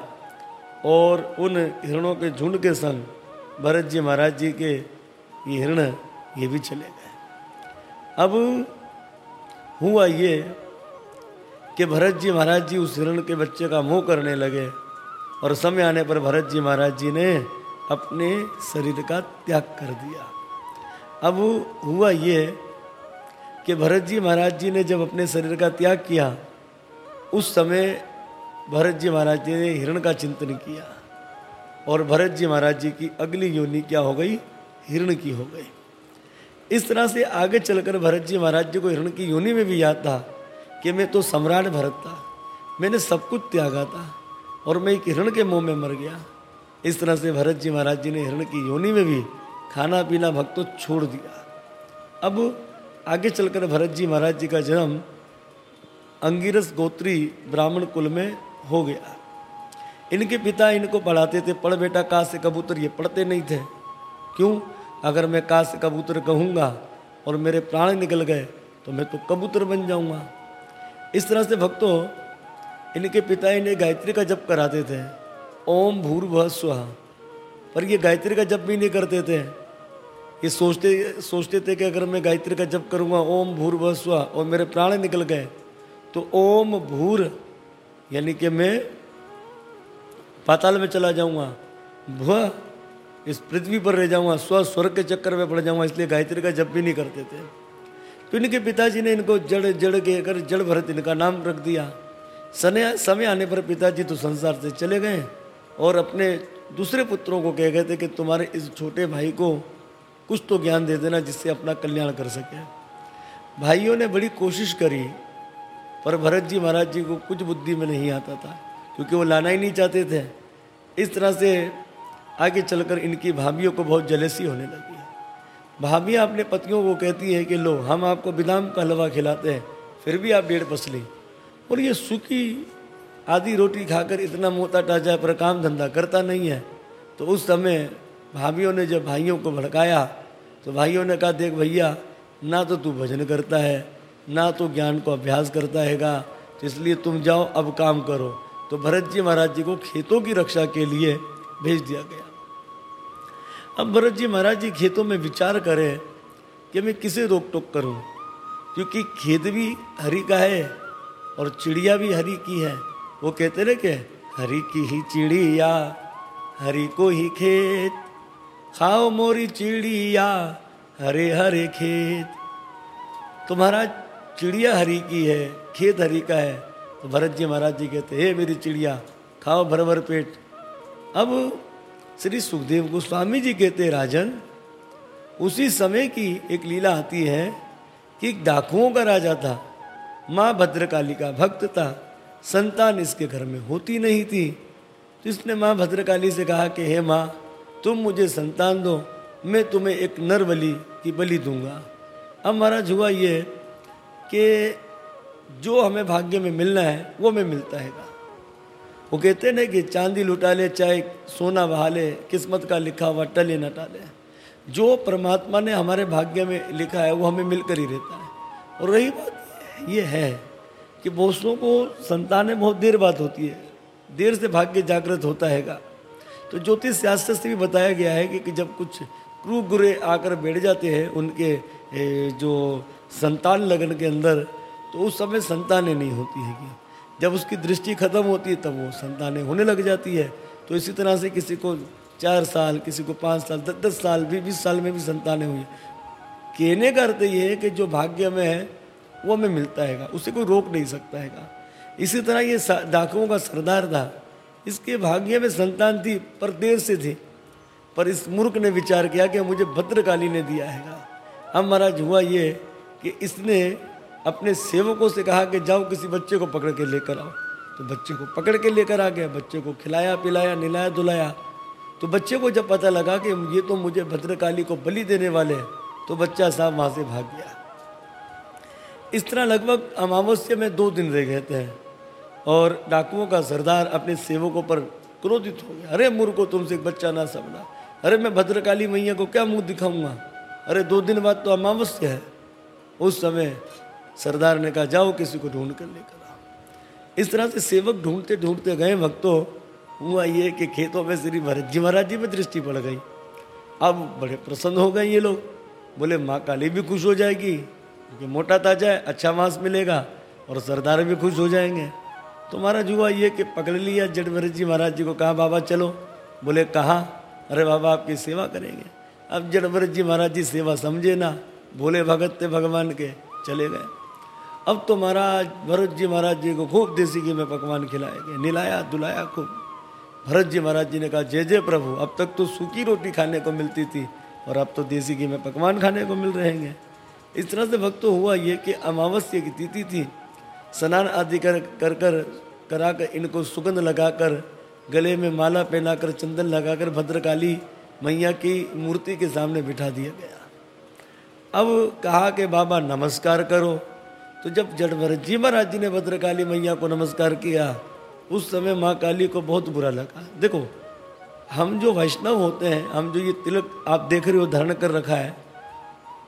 और उन हिरणों के झुंड के संग भरत जी महाराज जी के ये हिरण, ये भी चले गए। अब हुआ ये कि भरत जी महाराज जी उस हिरण के बच्चे का मुँह करने लगे और समय आने पर भरत जी महाराज जी ने अपने शरीर का त्याग कर दिया। अब हुआ ये कि भरत जी महाराज जी ने जब अपने शरीर का त्याग किया उस समय भरत जी महाराज जी ने हिरण का चिंतन किया और भरत जी महाराज जी की अगली योनि क्या हो गई? हिरण की हो गई। इस तरह से आगे चलकर भरत जी महाराज जी को हिरण की योनि में भी याद था कि मैं तो सम्राट भरत था, मैंने सब कुछ त्यागा था और मैं एक हिरण के मुँह में मर गया। इस तरह से भरत जी महाराज जी ने हिरण की योनि में भी खाना पीना भक्तों छोड़ दिया। अब आगे चलकर भरत जी महाराज जी का जन्म अंगिरस गोत्री ब्राह्मण कुल में हो गया। इनके पिता इनको पढ़ाते थे, पढ़ बेटा का से कबूतर, ये पढ़ते नहीं थे। क्यों? अगर मैं का से कबूतर कहूँगा और मेरे प्राण निकल गए तो मैं तो कबूतर बन जाऊँगा। इस तरह से भक्तों, इनके पिता इन्हें गायत्री का जप कराते थे। ओम भूर्भ स्व पर ये गायत्री का जप भी नहीं करते थे। ये सोचते सोचते थे कि अगर मैं गायत्री का जप करूँगा, ओम भूर्भ स्व और मेरे प्राण निकल गए तो ओम भूर, यानी कि मैं पाताल में चला जाऊँगा। भुआ इस पृथ्वी पर रह जाऊँगा, स्व स्वर्ग के चक्कर में पड़ जाऊँगा, इसलिए गायत्री का जप भी नहीं करते थे। तो इनके पिताजी ने इनको जड़ जड़ के अगर जड़ भरत इनका नाम रख दिया। समय समय आने पर पिताजी तो संसार से चले गए और अपने दूसरे पुत्रों को कह गए थे कि तुम्हारे इस छोटे भाई को कुछ तो ज्ञान दे देना जिससे अपना कल्याण कर सके। भाइयों ने बड़ी कोशिश करी पर भरत जी महाराज जी को कुछ बुद्धि में नहीं आता था, क्योंकि वो लाना ही नहीं चाहते थे। इस तरह से आगे चलकर इनकी भाभीियों को बहुत जलेसी होने लगी भाभियाँ अपने पतियों को कहती है कि लो, हम आपको बिदाम का हलवा खिलाते हैं, फिर भी आप डेढ़ पसली। और ये सूखी आधी रोटी खाकर इतना मोता टाचा पर काम धंधा करता नहीं है। तो उस समय भाभीियों ने जब भाइयों को भड़काया तो भाइयों ने कहा, देख भैया, ना तो तू भजन करता है ना तो ज्ञान को अभ्यास करता हैगा तो इसलिए तुम जाओ, अब काम करो। तो भरत जी महाराज जी को खेतों की रक्षा के लिए भेज दिया गया। अब भरत जी महाराज जी खेतों में विचार करें कि मैं किसे रोक टोक करूँ? क्योंकि खेत भी हरि का है और चिड़िया भी हरि की है। वो कहते रहे कि हरि की ही चिड़िया, हरि को ही खेत। खाओ मोरी चिड़िया हरे हरे खेत। तो महाराज चिड़िया हरी की है, खेत हरी का है। तो भरत जी महाराज जी कहते, हे मेरी चिड़िया, खाओ भर भर पेट। अब श्री सुखदेव गोस्वामी जी कहते, राजन, उसी समय की एक लीला आती है कि एक डाकुओं का राजा था। माँ भद्रकाली का भक्त था, संतान इसके घर में होती नहीं थी। तो इसने माँ भद्रकाली से कहा कि, हे माँ, तुम मुझे संतान दो, मैं तुम्हें एक नर बलि की बलि दूँगा। अब महाराज, हुआ ये कि जो हमें भाग्य में मिलना है वो हमें मिलता है। वो कहते ना कि चांदी लुटा ले चाहे सोना बहा ले किस्मत का लिखा हुआ टले न टाले। जो परमात्मा ने हमारे भाग्य में लिखा है वो हमें मिलकर ही रहता है। और रही बात ये है कि बहुतों को संतानें बहुत देर बात होती है। देर से भाग्य जागृत होता हैगा। तो ज्योतिष शास्त्र से भी बताया गया है कि, कि जब कुछ क्रू गुरे आकर बैठ जाते हैं उनके जो संतान लगन के अंदर तो उस समय संतानें नहीं होती है कि जब उसकी दृष्टि खत्म होती है, तब वो संतानें होने लग जाती है। तो इसी तरह से किसी को चार साल, किसी को पाँच साल, दस दस साल, भी, बीस साल में भी संतानें हुई। कहने का अर्थ ये है कि जो भाग्य में है, वो हमें मिलता है उसे कोई रोक नहीं सकता है इसी तरह ये डाकुओं का सरदार था। इसके भाग्य में संतान थी, पर देर से थी। पर इस मूर्ख ने विचार किया कि मुझे भद्रकाली ने दिया है अब महाराज, हुआ ये कि इसने अपने सेवकों से कहा कि जाओ किसी बच्चे को पकड़ के लेकर आओ। तो बच्चे को पकड़ के लेकर आ गया, बच्चे को खिलाया, पिलाया निलाया धुलाया। तो बच्चे को जब पता लगा कि ये तो मुझे भद्रकाली को बलि देने वाले हैं तो बच्चा साहब वहाँ से भाग गया। इस तरह लगभग अमावस्या में दो दिन रह गए थे और डाकुओं का सरदार अपने सेवकों पर क्रोधित हो गया। अरे मुर को तुमसे एक बच्चा ना समझा। अरे मैं भद्रकाली मैया को क्या मुँह दिखाऊँगा? अरे दो दिन बाद तो अमावस्या है। उस समय सरदार ने कहा, जाओ किसी को ढूंढ कर लेकर आओ. इस तरह से सेवक ढूंढते ढूंढते गए भक्तों हुआ ये कि खेतों में श्री भरत जी महाराज जी में दृष्टि पड़ गई। अब बड़े प्रसन्न हो गए ये लोग। बोले, माँ काली भी खुश हो जाएगी, क्योंकि मोटा ताज़ा है अच्छा मांस मिलेगा और सरदार भी खुश हो जाएँगे। तो महाराज हुआ ये कि पकड़ लिया जड़ भरत जी महाराज जी को, कहा, बाबा चलो। बोले, कहा? अरे बाबा, आपकी सेवा करेंगे। अब जड़ भरत जी महाराज जी सेवा समझे ना। बोले भगत थे भगवान के, चले गए। अब तो महाराज, भरत जी महाराज जी को खूब देसी घी में पकवान खिलाए गए, निलाया, दुलाया खूब। भरत जी महाराज जी ने कहा, जय जय प्रभु, अब तक तो सूखी रोटी खाने को मिलती थी, और अब तो देसी घी में पकवान खाने को मिल रहे हैं। इस तरह से भक्त हुआ ये कि अमावस्या की तिथि थी। स्नान आदि कर कर कर करा कर इनको सुगंध लगाकर, गले में माला पहनाकर, चंदन लगाकर, भद्रकाली मैया की मूर्ति के सामने बिठा दिया गया। अब कहा कि बाबा नमस्कार करो। तो जब जड़ भरत जी महाराज जी ने भद्रकाली मैया को नमस्कार किया, उस समय माँ काली को बहुत बुरा लगा। देखो, हम जो वैष्णव होते हैं, हम जो ये तिलक आप देख रहे हो, धारण कर रखा है,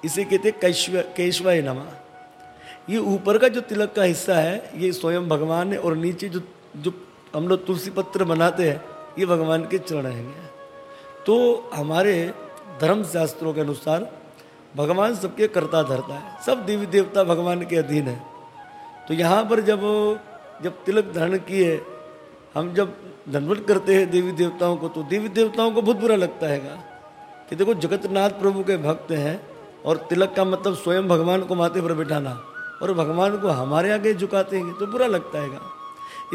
इसे कहते कैश्व, केशवाय नमा। ये ऊपर का जो तिलक का हिस्सा है, ये स्वयं भगवान है, और नीचे जो जो हम लोग तुलसी पत्र बनाते हैं, ये भगवान के चरण हैं। तो हमारे धर्म शास्त्रों के अनुसार भगवान सबके कर्ता धरता है। सब देवी देवता भगवान के अधीन है। तो यहाँ पर जब जब तिलक धारण किए, हम जब दंडवत करते हैं देवी देवताओं को तो देवी देवताओं को बहुत बुरा लगता है कि देखो, जगतनाथ प्रभु के भक्त हैं और तिलक का मतलब स्वयं भगवान को माथे पर बिठाना और भगवान को हमारे आगे झुकाते हैं तो बुरा लगता है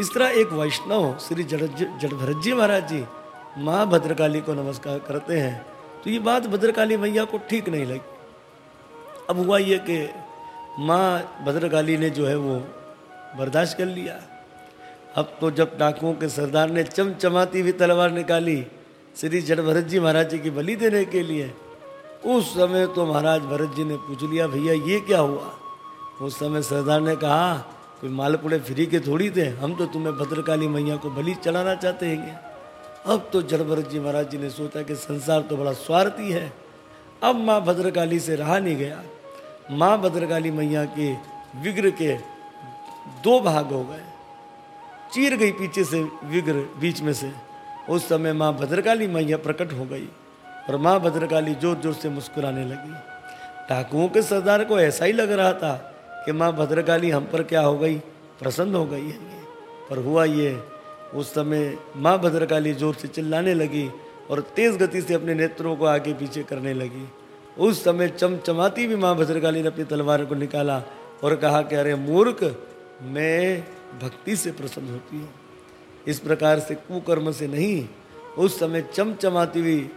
इस तरह एक वैष्णव, श्री जड़ जड़भरत जी महाराज जी माँ भद्रकाली को नमस्कार करते हैं। तो ये बात भद्रकाली मैया को ठीक नहीं लगी। अब हुआ ये कि माँ भद्रकाली ने जो है वो बर्दाश्त कर लिया। अब तो जब डाकुओं के सरदार ने चमचमाती हुई तलवार निकाली, श्री जड़ भरत जी महाराज जी की बलि देने के लिए, उस समय तो महाराज भरत जी ने पूछ लिया, भैया, ये क्या हुआ? उस समय सरदार ने कहा, कोई मालपुड़े फ्री के थोड़ी थे, हम तो तुम्हें भद्रकाली मैया को बलि चढ़ाना चाहते हैं। अब तो जड़ भरत जी महाराज जी ने सोचा कि संसार तो बड़ा स्वार्थी है। अब माँ भद्रकाली से रहा नहीं गया। माँ भद्रकाली मैया के विग्रह के दो भाग हो गए। चीर गई पीछे से विग्रह बीच में से। उस समय माँ भद्रकाली मैया प्रकट हो गई और माँ भद्रकाली ज़ोर ज़ोर से मुस्कुराने लगी। डाकुओं के सरदार को ऐसा ही लग रहा था कि माँ भद्रकाली हम पर क्या हो गई, प्रसन्न हो गई है। पर हुआ ये, उस समय माँ भद्रकाली ज़ोर से चिल्लाने लगी और तेज गति से अपने नेत्रों को आगे पीछे करने लगी। उस समय चमचमाती भी माँ भद्रकाली ने अपनी तलवार को निकाला और कहा कि अरे मूर्ख, मैं भक्ति से प्रसन्न होती हूँ। इस प्रकार से कुकर्म से नहीं, उस समय चमचमाती हुई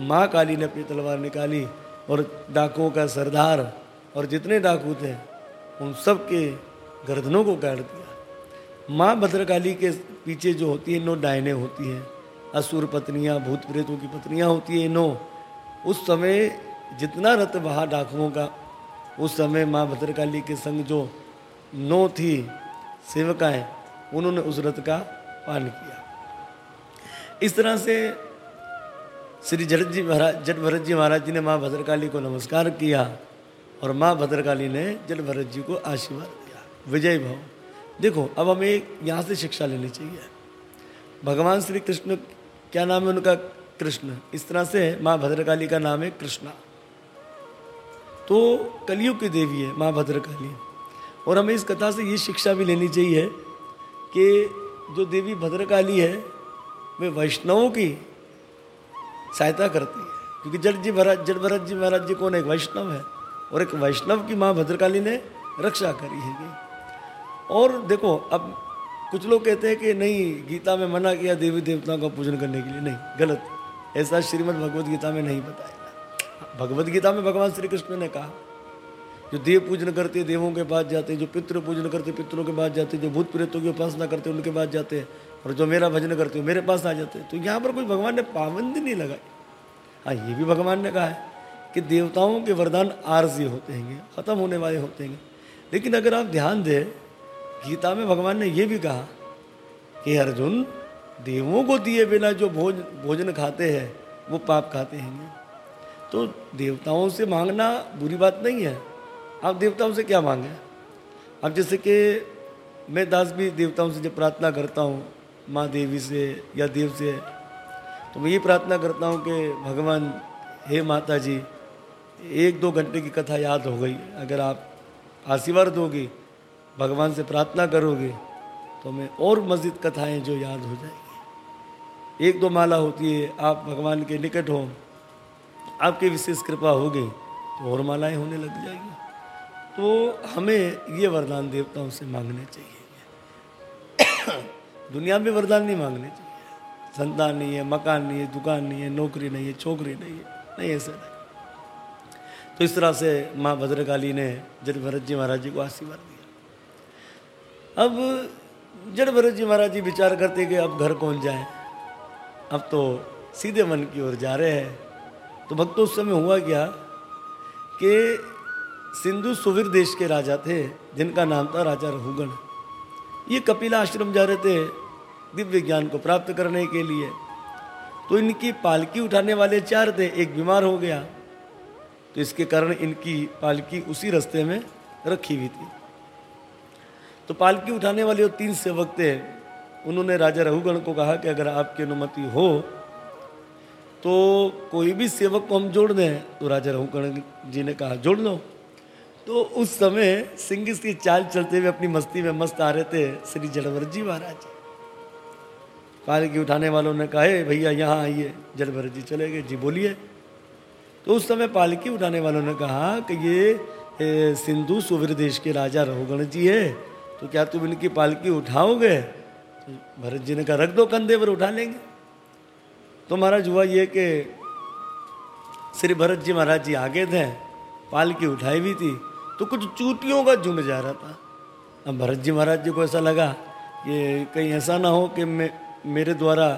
माँ काली ने अपनी तलवार निकाली और डाकुओं का सरदार और जितने डाकू थे, उन सब के गर्दनों को काट दिया। माँ भद्रकाली के पीछे जो होती है नो डायने होती हैं। असुर पत्नियाँ, भूत प्रेतों की पत्नियाँ होती हैं नो उस समय जितना रथ बहा डाकुओं का, उस समय माँ भद्रकाली के संग जो नौ थी सेवकाएँ, उन्होंने उस रथ का पालन किया। इस तरह से श्री जड़ जी महाराज जट भरत जी महाराज जी ने माँ भद्रकाली को नमस्कार किया और माँ भद्रकाली ने जट भरत जी को आशीर्वाद दिया। विजय भाव। देखो, अब हमें यहाँ से शिक्षा लेनी चाहिए। भगवान श्री कृष्ण, क्या नाम है उनका? कृष्ण। इस तरह से माँ भद्रकाली का नाम है कृष्णा। तो कलयुग की देवी है, माँ भद्रकाली। और हमें इस कथा से ये शिक्षा भी लेनी चाहिए कि जो देवी भद्रकाली है, वे वैष्णवों की सहायता करती है। क्योंकि जड़ जी महाराज जड़ भरत जी महाराज जी कौन एक वैष्णव है। और एक वैष्णव की माँ भद्रकाली ने रक्षा करी है और देखो, अब कुछ लोग कहते हैं कि नहीं, गीता में मना किया देवी देवताओं का पूजन करने के लिए। नहीं, गलत। ऐसा श्रीमद भगवद गीता में नहीं बताया। भगवद गीता में भगवान श्री कृष्ण ने कहा, जो देव पूजन करते देवों के पास जाते जो पितृ पूजन करते पितरों के पास जाते जो भूत प्रेतों की उपासना करते उनके पास जाते और जो मेरा भजन करते हो मेरे पास आ जाते तो यहाँ पर कोई भगवान ने पाबंदी नहीं लगाई। हाँ ये भी भगवान ने कहा है कि देवताओं के वरदान आरजी होते हैं, ख़त्म होने वाले होते हैं। लेकिन अगर आप ध्यान दें, गीता में भगवान ने ये भी कहा कि अर्जुन, देवों को दिए बिना जो भोज, भोजन खाते हैं, वो पाप खाते हैं। तो देवताओं से मांगना बुरी बात नहीं है। आप देवताओं से क्या मांगे? अब जैसे कि मैं दास भी देवताओं से जब प्रार्थना करता हूँ, माँ देवी से या देव से तो मैं ये प्रार्थना करता हूँ कि भगवान, हे माता जी एक दो घंटे की कथा याद हो गई। अगर आप आशीर्वाद दोगी, भगवान से प्रार्थना करोगे तो हमें और मस्जिद कथाएँ जो याद हो जाएगी। एक दो माला होती है, आप भगवान के निकट हो आपकी विशेष कृपा हो गई तो और मालाएँ होने लग जाएगी। तो हमें ये वरदान देवताओं से मांगने चाहिए। [COUGHS] दुनिया में वरदान नहीं मांगने चाहिए। संतान नहीं है, मकान नहीं है, दुकान नहीं है, नौकरी नहीं है छोकरी नहीं है, नहीं ऐसा नहीं तो इस तरह से माँ भद्रकाली ने जड़ भरत जी महाराज जी को आशीर्वाद दिया। अब जड़ भरत जी महाराज जी विचार करते कि अब घर कौन जाए? अब तो सीधे मन की ओर जा रहे हैं। तो भक्तों, उस समय हुआ क्या कि सिंधु सुवीर देश के राजा थे, जिनका नाम था राजा रहुगण ये कपिला आश्रम जा रहे थे दिव्य ज्ञान को प्राप्त करने के लिए। तो इनकी पालकी उठाने वाले चार थे, एक बीमार हो गया। तो इसके कारण इनकी पालकी उसी रास्ते में रखी हुई थी। तो पालकी उठाने वाले वो तीन सेवक थे, उन्होंने राजा रघुगण को कहा कि अगर आपकी अनुमति हो तो कोई भी सेवक को हम जोड़ दें तो राजा रघुगण जी ने कहा, जोड़ लो। तो उस समय सिंह की चाल चलते हुए अपनी मस्ती में मस्त आ रहे थे श्री जड़वर जी महाराज। पालकी उठाने वालों ने कहा भैया, यहाँ आइए जड़वर जी चले गए। जी बोलिए। तो उस समय पालकी उठाने वालों ने कहा कि ये सिंधु सुवीर देश के राजा रघुगण जी है तो क्या तुम इनकी पालकी उठाओगे? तो भरत जी ने कहा, रख दो कंधे पर, उठा लेंगे। तो महाराज हुआ ये कि श्री भरत जी महाराज जी आगे थे, पालकी उठाई हुई थी तो कुछ चूटियों का झुंड जा रहा था। अब भरत जी महाराज जी को ऐसा लगा कि कहीं ऐसा ना हो कि मैं, मेरे द्वारा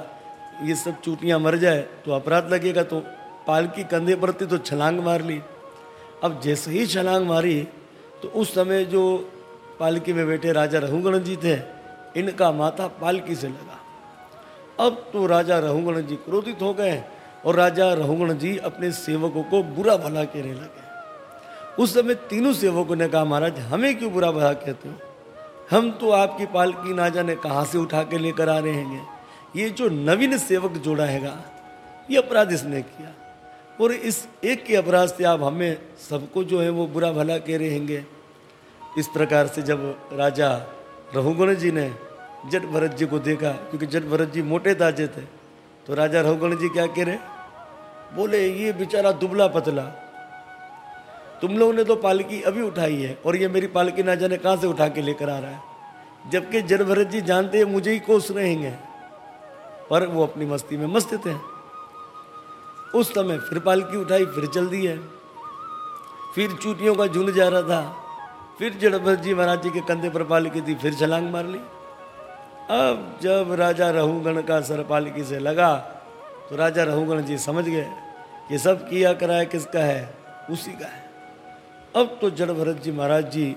ये सब चूटियाँ मर जाए तो अपराध लगेगा तो पालकी कंधे पर थी तो छलांग मार ली। अब जैसे ही छलांग मारी तो उस समय जो पालकी में बैठे राजा रघुगण जी थे, इनका माथा पालकी से लगा। अब तो राजा रहुगण जी क्रोधित हो गए और राजा रहुगण जी अपने सेवकों को बुरा भला कहने लगे। उस समय तीनों सेवकों ने कहा, महाराज, हमें क्यों बुरा भला कहते हो? हम तो आपकी पालकी ना जाने कहाँ से उठा के लेकर आ रहे हैं? ये जो नवीन सेवक जोड़ा हैगा, ये अपराध इसने किया। और इस एक के अपराध से आप हमें सबको जो है वो बुरा भला कह रहे हैंगे। इस प्रकार से जब राजा रघुगण जी ने जट भरत जी को देखा, क्योंकि जट भरत जी मोटे ताजे थे। तो राजा रघुगण जी क्या कह रहे बोले, ये बेचारा दुबला पतला, तुम लोगों ने तो पालकी अभी उठाई है, और ये मेरी पालकी ना जाने कहाँ से उठा के लेकर आ रहा है? जबकि जट भरत जी जानते हैं, मुझे ही कोस रहेंगे। पर वो अपनी मस्ती में मस्त थे। उस समय फिर पालकी उठाई, फिर चल दी है। फिर चूटियों का झुंड जा रहा था। फिर जड़भर जी महाराज जी के कंधे पर पालकी थी, फिर छलांग मार ली। अब जब राजा रहुगण का सर पालकी से लगा तो राजा रहुगण जी समझ गए ये सब किया कराया किसका है? उसी का है। अब तो जड़ भरत जी महाराज जी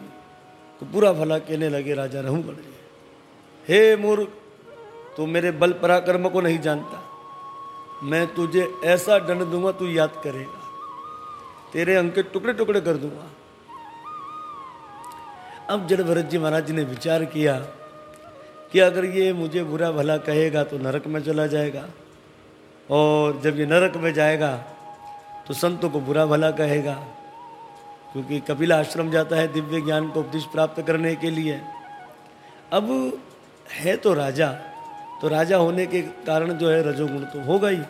को बुरा भला कहने लगे राजा रहुगण जी। हे मूर्ख, तू मेरे बल पराक्रम को नहीं जानता। मैं तुझे ऐसा दंड दूँगा, तू याद करेगा। तेरे अंक के टुकड़े टुकड़े कर दूँगा। अब जड़ भरत जी महाराज जी ने विचार किया कि अगर ये मुझे बुरा भला कहेगा तो नरक में चला जाएगा। और जब ये नरक में जाएगा तो संतों को बुरा भला कहेगा। क्योंकि कपिला आश्रम जाता है दिव्य ज्ञान को उपदेश प्राप्त करने के लिए। अब है तो राजा तो राजा होने के कारण जो है रजोगुण तो होगा ही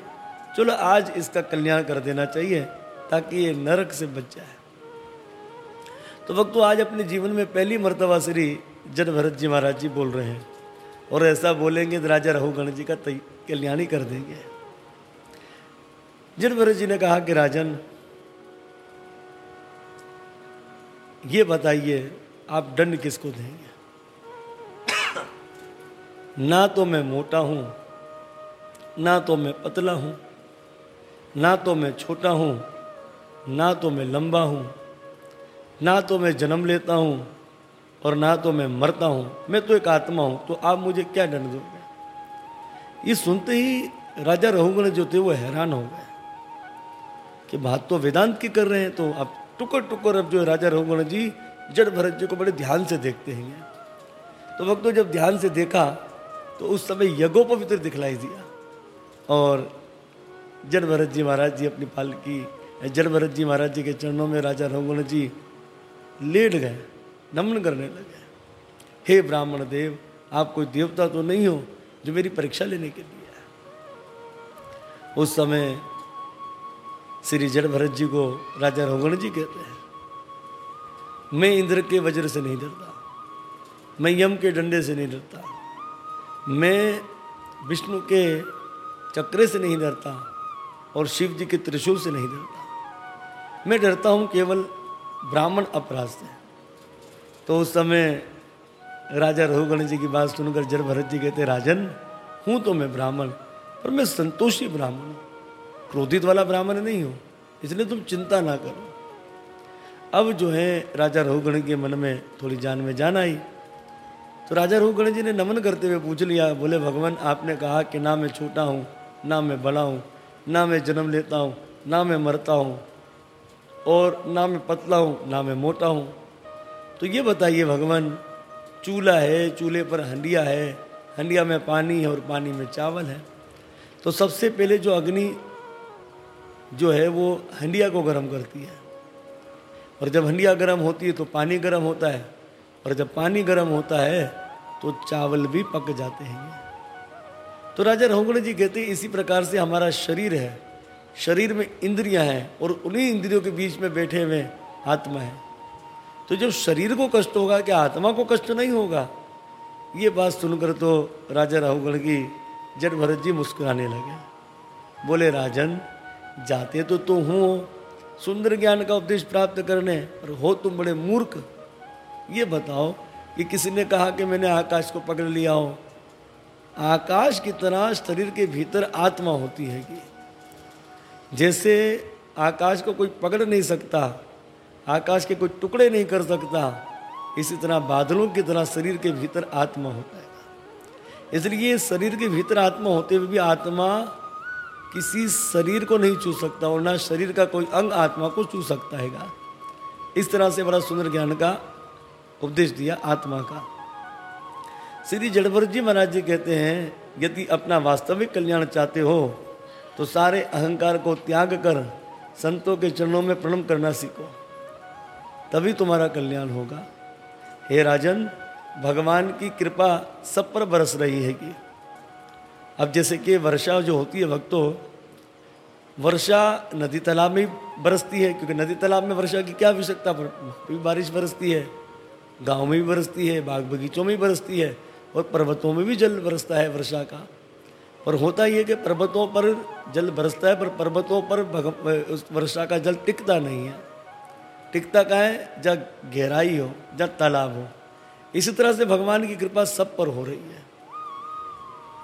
चलो आज इसका कल्याण कर देना चाहिए, ताकि ये नरक से बच जाए। तो वक्त आज अपने जीवन में पहली मर्तबा श्री जन भरत जी महाराज जी बोल रहे हैं। और ऐसा बोलेंगे तो राजा रघुगण जी का कल्याण ही कर देंगे। जन भरत जी ने कहा कि राजन, ये बताइए, आप दंड किसको देंगे? ना तो मैं मोटा हूँ, ना तो मैं पतला हूँ, ना तो मैं छोटा हूँ, ना तो मैं लंबा हूँ, ना तो मैं जन्म लेता हूँ और ना तो मैं मरता हूँ, मैं तो एक आत्मा हूँ तो आप मुझे क्या दंड दोगे? ये सुनते ही राजा रहुगण जो थे, वो हैरान हो गए कि बात तो वेदांत की कर रहे हैं तो अब टुकर टुकर अब जो राजा रघुगण जी, जड़ भरत जी को बड़े ध्यान से देखते हैं। तो वक्त तो जब ध्यान से देखा तो उस समय यज्ञोपवित्र दिखलाई दिया। और जड़ भरत जी महाराज जी अपनी पालकी, जड़ भरत जी महाराज जी के चरणों में राजा रघुगण जी लेट गए। नमन करने लगे हे। ब्राह्मण देव, आप कोई देवता तो नहीं हो जो मेरी परीक्षा लेने के लिए है। उस समय श्री जड़ भरत जी को राजा रोगण जी कहते हैं, मैं इंद्र के वज्र से नहीं डरता, मैं यम के डंडे से नहीं डरता, मैं विष्णु के चक्रे से नहीं डरता और शिव जी के त्रिशूल से नहीं डरता। मैं डरता हूँ केवल ब्राह्मण अपराध से। तो उस समय राजा रघुगण जी की बात सुनकर जर भरत जी कहते, राजन, हूँ तो मैं ब्राह्मण, पर मैं संतोषी ब्राह्मण हूँ। क्रोधित वाला ब्राह्मण नहीं हूँ, इसलिए तुम चिंता ना करो। अब जो है, राजा रघुगण के मन में थोड़ी जान में जान आई। तो राजा रघुगण जी ने नमन करते हुए पूछ लिया, बोले, भगवान, आपने कहा कि ना मैं छोटा हूँ, ना मैं बड़ा हूँ, ना मैं जन्म लेता हूँ, ना मैं मरता हूँ, और ना मैं पतला हूँ, ना मैं मोटा हूँ। तो ये बताइए भगवान, चूल्हा है, चूल्हे पर हंडिया है, हंडिया में पानी है और पानी में चावल है। तो सबसे पहले जो अग्नि जो है वो हंडिया को गर्म करती है। और जब हंडिया गर्म होती है तो पानी गर्म होता है। और जब पानी गर्म होता है तो चावल भी पक जाते हैं। तो राजा रघुगण जी कहते हैं, इसी प्रकार से हमारा शरीर है। शरीर में इंद्रियाँ हैं और उन्हीं इंद्रियों के बीच में बैठे हुए आत्मा है। तो जब शरीर को कष्ट होगा क्या आत्मा को कष्ट नहीं होगा, ये बात सुनकर तो राजा राहुगण की जट भरत जी मुस्कुराने लगे। बोले, राजन, जाते तो तुम हो, सुंदर ज्ञान का उपदेश प्राप्त करने, और हो तुम बड़े मूर्ख। ये बताओ कि किसी ने कहा कि मैंने आकाश को पकड़ लिया हो? आकाश की तरह शरीर के भीतर आत्मा होती है कि? जैसे आकाश को कोई पकड़ नहीं सकता आकाश के कोई टुकड़े नहीं कर सकता। इसी तरह बादलों की तरह शरीर के भीतर आत्मा होता है इसलिए शरीर के भीतर आत्मा होते हुए भी आत्मा किसी शरीर को नहीं छू सकता और ना शरीर का कोई अंग आत्मा को छू सकता है इस तरह से बड़ा सुंदर ज्ञान का उपदेश दिया आत्मा का। श्री जड़भर जी महाराज जी कहते हैं, यदि अपना वास्तविक कल्याण चाहते हो तो सारे अहंकार को त्याग कर संतों के चरणों में प्रणाम करना सीखो। तभी तुम्हारा कल्याण होगा। हे राजन, भगवान की कृपा सब पर बरस रही है कि अब जैसे कि वर्षा जो होती है भक्तों, वर्षा नदी तालाब में बरसती है, क्योंकि नदी तालाब में वर्षा की क्या आवश्यकता भी बारिश बरसती है। गाँव में भी बरसती है, बाग बगीचों में भी बरसती है, और पर्वतों में भी जल बरसता है वर्षा का। पर होता ही है कि पर्वतों पर जल बरसता है, पर पर्वतों पर उस वर्षा का जल टिकता नहीं है। टिकता का है जब गहराई हो, जब तालाब हो। इसी तरह से भगवान की कृपा सब पर हो रही है।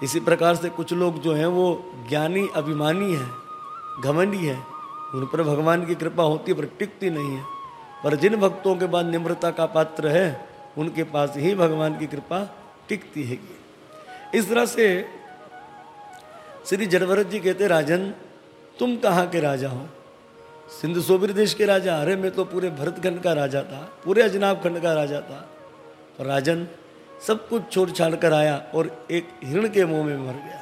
इसी प्रकार से कुछ लोग जो हैं, वो ज्ञानी, अभिमानी हैं, घमंडी हैं। उन पर भगवान की कृपा होती है, पर टिकती नहीं है। पर जिन भक्तों के बाद निम्रता का पात्र है, उनके पास ही भगवान की कृपा टिकती है इस तरह से श्री जड़भरत जी कहते राजन, तुम कहाँ के राजा हो? सिंधु सोबिर देश के राजा, अरे मैं तो पूरे भरतखंड का राजा था, पूरे अजनाब खंड का राजा था। और राजन सब कुछ छोड़ छाड़ कर आया और एक हिरण के मुँह में मर गया।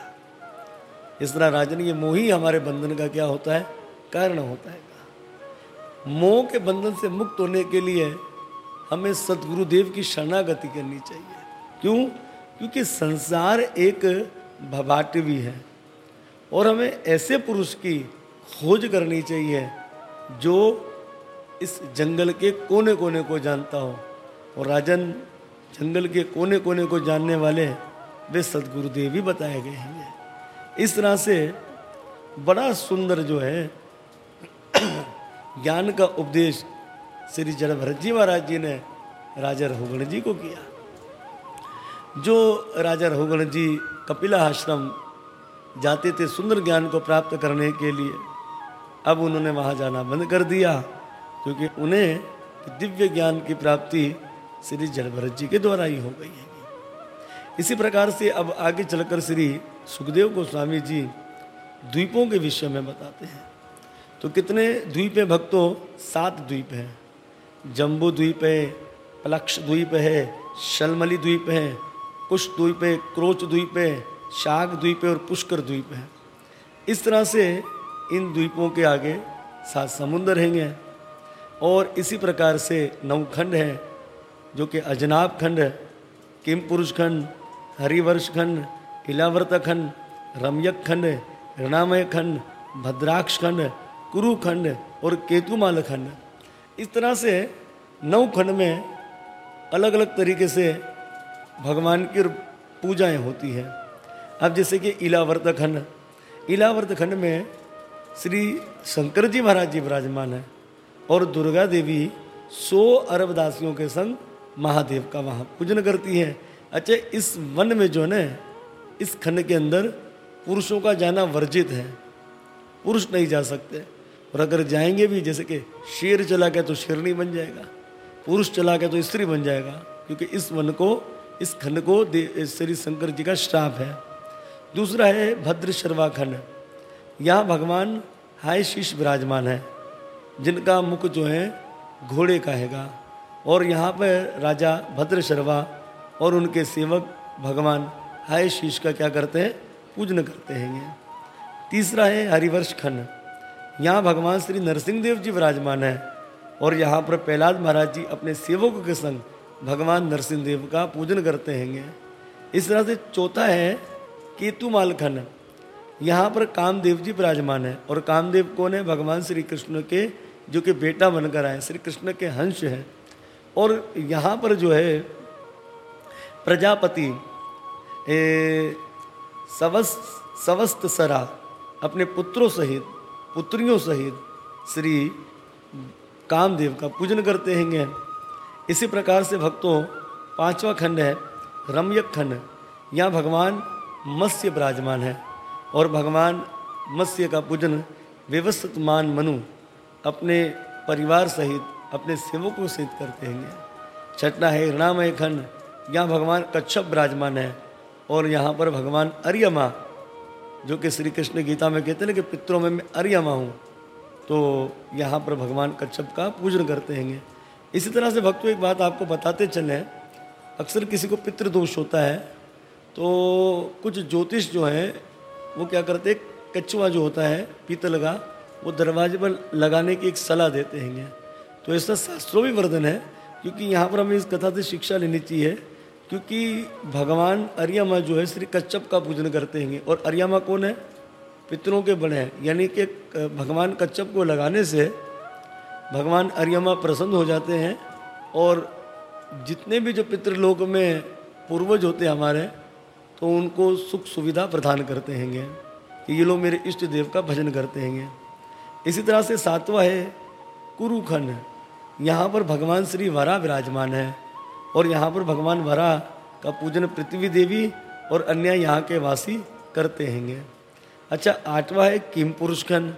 इस तरह राजन, ये मोह ही हमारे बंधन का क्या होता है? कारण होता है। मोह के बंधन से मुक्त होने के लिए हमें सदगुरुदेव की शरणागति करनी चाहिए। क्यों? क्योंकि संसार एक भी है और हमें ऐसे पुरुष की खोज करनी चाहिए जो इस जंगल के कोने कोने को जानता हो, और राजन जंगल के कोने कोने को जानने वाले वे सदगुरुदेव ही बताए गए हैं। इस तरह से बड़ा सुंदर जो है, [CLEARS THROAT] ज्ञान का उपदेश श्री जड़ भरत जी महाराज जी ने राजा रघुगण जी को किया। जो राजा रघुगण जी कपिला आश्रम जाते थे सुंदर ज्ञान को प्राप्त करने के लिए अब उन्होंने वहाँ जाना बंद कर दिया, क्योंकि उन्हें दिव्य ज्ञान की प्राप्ति श्री जलभरत जी के द्वारा ही हो गई है। इसी प्रकार से अब आगे चलकर श्री सुखदेव गोस्वामी जी द्वीपों के विषय में बताते हैं। तो कितने द्वीप हैं भक्तों? सात द्वीप हैं। जम्बू द्वीप है, पलक्ष द्वीप है, शलमली द्वीप है, कुश द्वीप है, क्रोच द्वीप है, शाग द्वीप है और पुष्कर द्वीप है। इस तरह से इन द्वीपों के आगे सात समुद्र रहेंगे और इसी प्रकार से नवखंड हैं, जो कि अजनाब खंड है किम पुरुष खंड हरिवर्ष खंड, इलावर्त खंड, रमयक खंड, ऋणामय खंड, भद्राक्ष खंड, कुरु खंड और केतुमाल खंड। इस तरह से नौ खंड में अलग अलग तरीके से भगवान की पूजाएँ होती हैं। अब जैसे कि इलावर्त खंड। इलावर्त खंड में श्री शंकर जी महाराज जी विराजमान है और दुर्गा देवी सौ अरब दासियों के संग महादेव का वहाँ पूजन करती हैं। अच्छा इस वन में जो है इस खंड के अंदर पुरुषों का जाना वर्जित है। पुरुष नहीं जा सकते। और अगर जाएँगे भी, जैसे कि शेर चला गया तो शेरनी बन जाएगा, पुरुष चला गया तो स्त्री बन जाएगा, क्योंकि इस वन को, इस खंड को श्री शंकर जी का श्राप है। दूसरा है भद्र शर्वा खंड। यहाँ भगवान हाय शीश विराजमान है, जिनका मुख जो है घोड़े का हैगा। और यहाँ पर राजा भद्र शर्वा और उनके सेवक भगवान हाय शीश का क्या करते हैं? पूजन करते हैं तीसरा है हरिवर्ष खंड यहाँ भगवान श्री नरसिंह देव जी विराजमान है और यहाँ पर प्रहलाद महाराज जी अपने सेवकों के संग भगवान नरसिंह देव का पूजन करते हैं इस तरह से चौथा है केतु मालखंड यहाँ पर कामदेव जी विराजमान है। और कामदेव कौन है? भगवान श्री कृष्ण के, जो कि बेटा बनकर आए श्री कृष्ण के हंस हैं। और यहाँ पर जो है, प्रजापति सवस्त सवस्त सरा, अपने पुत्रों सहित, पुत्रियों सहित श्री कामदेव का पूजन करते हैं। इसी प्रकार से भक्तों, पांचवा खंड है, रमयक खंड। यहाँ भगवान मत्स्य विराजमान है। और भगवान मत्स्य का पूजन व्यवस्थित मान मनु अपने परिवार सहित, अपने सेवकों सहित करते हैं। छठना है ऋणामय खंड यहाँ भगवान कच्छप विराजमान है और यहाँ पर भगवान अर्यमा, जो कि श्री कृष्ण गीता में कहते हैं कि पितरों में मैं अरियमा हूँ तो यहाँ पर भगवान कच्छप का पूजन करते हैं। इसी तरह से भक्तों, एक बात आपको बताते चले, अक्सर किसी को पितृदोष होता है तो कुछ ज्योतिष जो हैं वो क्या करते कछुआ जो होता है पीतल का वो दरवाजे पर लगाने की एक सलाह देते हैं। तो ऐसा शास्त्रों भी वर्धन है, क्योंकि यहाँ पर हमें इस कथा से शिक्षा लेनी चाहिए, क्योंकि भगवान अरियामा जो है, श्री कच्छप का पूजन करते हैं। और अरियामा कौन है? पितरों के बड़े हैं। यानी कि भगवान कच्छप को लगाने से भगवान अरियामा प्रसन्न हो जाते हैं। और जितने भी जो पितृलोक में पूर्वज होते हैं हमारे तो उनको सुख सुविधा प्रदान करते हैं कि ये लोग मेरे इष्ट देव का भजन करते हैं इसी तरह से सातवा है कुरुखंड यहाँ पर भगवान श्री वरा विराजमान है, और यहाँ पर भगवान वरा का पूजन पृथ्वी देवी और अन्य यहाँ के वासी करते हैंगे। अच्छा आठवा है किम पुरुष खंड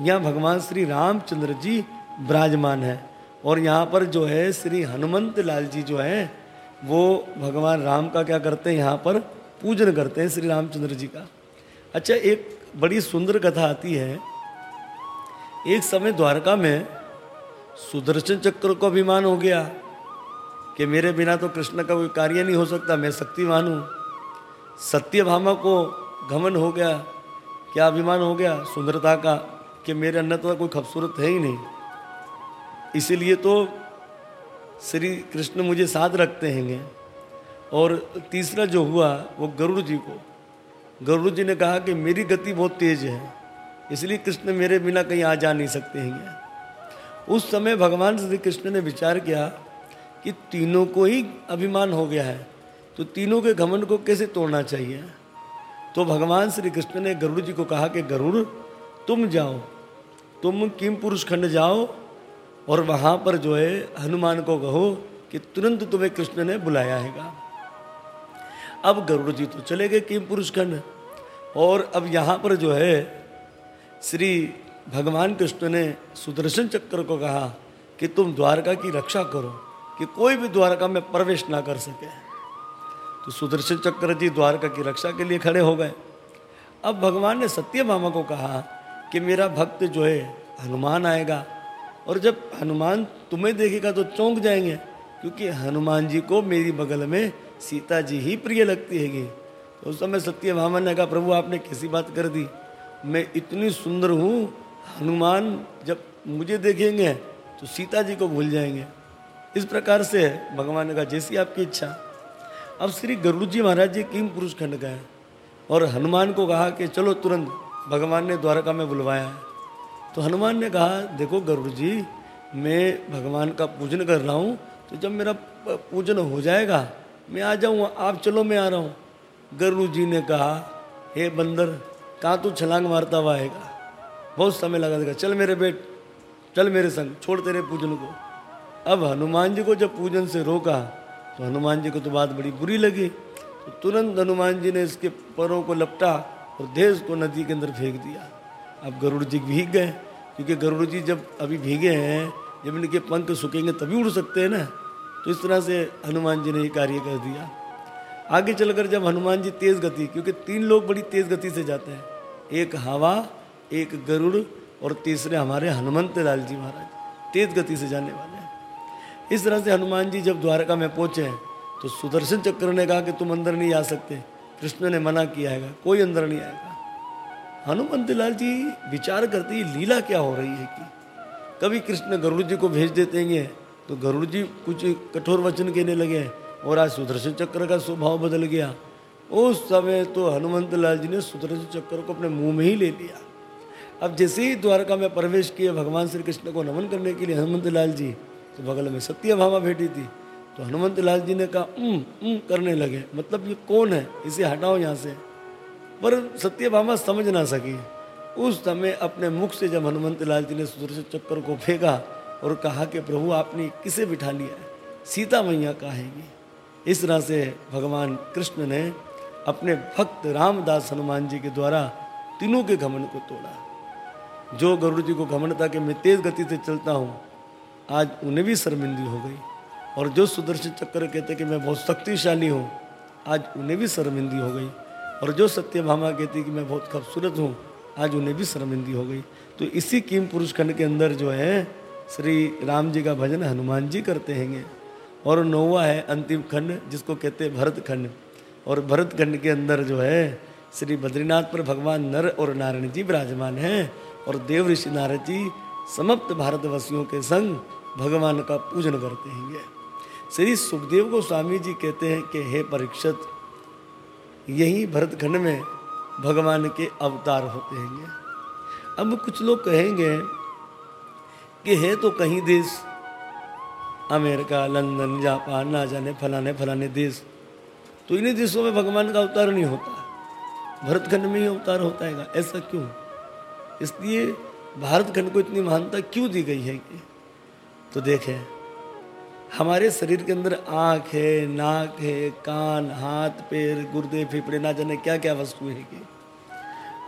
यहाँ भगवान श्री रामचंद्र जी विराजमान है, और यहाँ पर जो है श्री हनुमंत लाल जी जो है, वो भगवान राम का क्या करते हैं, यहाँ पर पूजन करते हैं श्री रामचंद्र जी का। अच्छा एक बड़ी सुंदर कथा आती है। एक समय द्वारका में सुदर्शन चक्र को अभिमान हो गया कि मेरे बिना तो कृष्ण का कोई कार्य नहीं हो सकता, मैं शक्तिमान हूँ। सत्यभामा को घमन हो गया, क्या अभिमान हो गया सुंदरता का कि मेरे अन्य तो कोई खूबसूरत है ही नहीं। इसीलिए तो श्री कृष्ण मुझे साथ रखते हैं। और तीसरा जो हुआ, वो गरुड़ जी को। गरुड़ जी ने कहा कि मेरी गति बहुत तेज है, इसलिए कृष्ण मेरे बिना कहीं आ जा नहीं सकते हैं। उस समय भगवान श्री कृष्ण ने विचार किया कि तीनों को ही अभिमान हो गया है तो तीनों के घमंड को कैसे तोड़ना चाहिए? तो भगवान श्री कृष्ण ने गरुड़ जी को कहा कि गरुड़, तुम जाओ, तुम किम पुरुष खंड जाओ और वहाँ पर जो है, हनुमान को कहो कि तुरंत तुम्हें कृष्ण ने बुलाया हैगा। अब गरुड़ जी तो चले गए किम पुरुष खंड। और अब यहाँ पर जो है, श्री भगवान कृष्ण ने सुदर्शन चक्र को कहा कि तुम द्वारका की रक्षा करो, कि कोई भी द्वारका में प्रवेश ना कर सके। तो सुदर्शन चक्र जी द्वारका की रक्षा के लिए खड़े हो गए। अब भगवान ने सत्य मामा को कहा कि मेरा भक्त जो है, हनुमान आएगा। और जब हनुमान तुम्हें देखेगा तो चौंक जाएँगे, क्योंकि हनुमान जी को मेरी बगल में सीता जी ही प्रिय लगती हैगी। तो उस समय सत्य भामन ने कहा प्रभु आपने कैसी बात कर दी? मैं इतनी सुंदर हूँ, हनुमान जब मुझे देखेंगे तो सीता जी को भूल जाएँगे। इस प्रकार से भगवान ने कहा जैसी आपकी इच्छा। अब श्री गरुड़ जी महाराज जी किम पुरुष खंड गए और हनुमान को कहा कि चलो तुरंत भगवान ने द्वारका में बुलवाया है। तो हनुमान ने कहा, देखो गरुड़ जी, मैं भगवान का पूजन कर रहा हूँ तो जब मेरा पूजन हो जाएगा मैं आ जाऊँगा आप चलो, मैं आ रहा हूँ। गरुड़ जी ने कहा, हे बंदर, कहाँ तू छलांग मारता हुआ आएगा? बहुत समय लगा देगा। चल मेरे बेट, चल मेरे संग, छोड़ तेरे पूजन को। अब हनुमान जी को जब पूजन से रोका तो हनुमान जी को तो बात बड़ी बुरी लगी। तो तुरंत हनुमान जी ने इसके पैरों को लपटा और देश को नदी के अंदर फेंक दिया। अब गरुड़ जी भीग गए, क्योंकि गरुड़ जी जब अभी भीगे हैं, जब इनके पंख सूखेंगे, तभी उड़ सकते हैं ना। तो इस तरह से हनुमान जी ने ये कार्य कर दिया। आगे चलकर जब हनुमान जी तेज गति, क्योंकि तीन लोग बड़ी तेज गति से जाते हैं, एक हवा, एक गरुड़ और तीसरे हमारे हनुमंत लाल जी महाराज, तेज गति से जाने वाले हैं। इस तरह से हनुमान जी जब द्वारका में पहुँचे तो सुदर्शन चक्र ने कहा कि तुम अंदर नहीं आ सकते। कृष्ण ने मना किया है कोई अंदर नहीं आएगा। हनुमंत लाल जी विचार करते ही लीला क्या हो रही है कि? कभी कृष्ण गरुड़ जी को भेज देते हैं तो गरुड़ जी कुछ कठोर वचन कहने लगे, और आज सुदर्शन चक्र का स्वभाव बदल गया। उस समय तो हनुमंत लाल जी ने सुदर्शन चक्र को अपने मुँह में ही ले लिया। अब जैसे ही द्वारका में प्रवेश किया भगवान श्री कृष्ण को नमन करने के लिए हनुमंत लाल जी तो बगल में सत्य भामा बैठी थी। तो हनुमंत लाल जी ने कहा, उम करने लगे। मतलब ये कौन है? इसे हटाओ यहाँ से। पर सत्य भामा समझ ना सकी। उस समय अपने मुख से जब हनुमंत लाल जी ने सुदर्शन चक्कर को फेंका और कहा कि प्रभु, आपने किसे बिठा लिया सीता मैया कहेगी। इस तरह से भगवान कृष्ण ने अपने भक्त रामदास हनुमान जी के द्वारा तीनों के घमंड को तोड़ा। जो गरुड़ जी को घमंड था कि मैं तेज गति से चलता हूँ, आज उन्हें भी शर्मिंदी हो गई। और जो सुदर्शन चक्कर कहते कि मैं बहुत शक्तिशाली हूँ, आज उन्हें भी शर्मिंदी हो गई। और जो सत्य भामा कहती कि मैं बहुत खूबसूरत हूँ, आज उन्हें भी शर्मिंदी हो गई। तो इसी कीम पुरुष खंड के अंदर जो है श्री राम जी का भजन हनुमान जी करते हैंगे। और नौवा है अंतिम खंड, जिसको कहते हैं भरत खंड। और भरत खंड के अंदर जो है, श्री बद्रीनाथ पर भगवान नर और नारायण जी विराजमान हैं। और देव ऋषि नारद जी समप्त भारतवासियों के संग भगवान का पूजन करते हैं श्री सुखदेव गोस्वामी जी कहते हैं कि, हे परीक्षित, यही भरत खंड में भगवान के अवतार होते हैं अब कुछ लोग कहेंगे कि है तो कहीं देश। अमेरिका, लंदन, जापान, ना जाने फलाने फलाने देश। तो इन्हीं देशों में भगवान का अवतार नहीं होता। भरतखंड में ही अवतार होता है। ऐसा क्यों? इसलिए भारतखंड को इतनी महानता क्यों दी गई है कि? तो देखें, हमारे शरीर के अंदर आँख है, नाक है, कान, हाथ, पैर, गुर्दे, फेफड़े, ना जाने क्या क्या वस्तु है कि?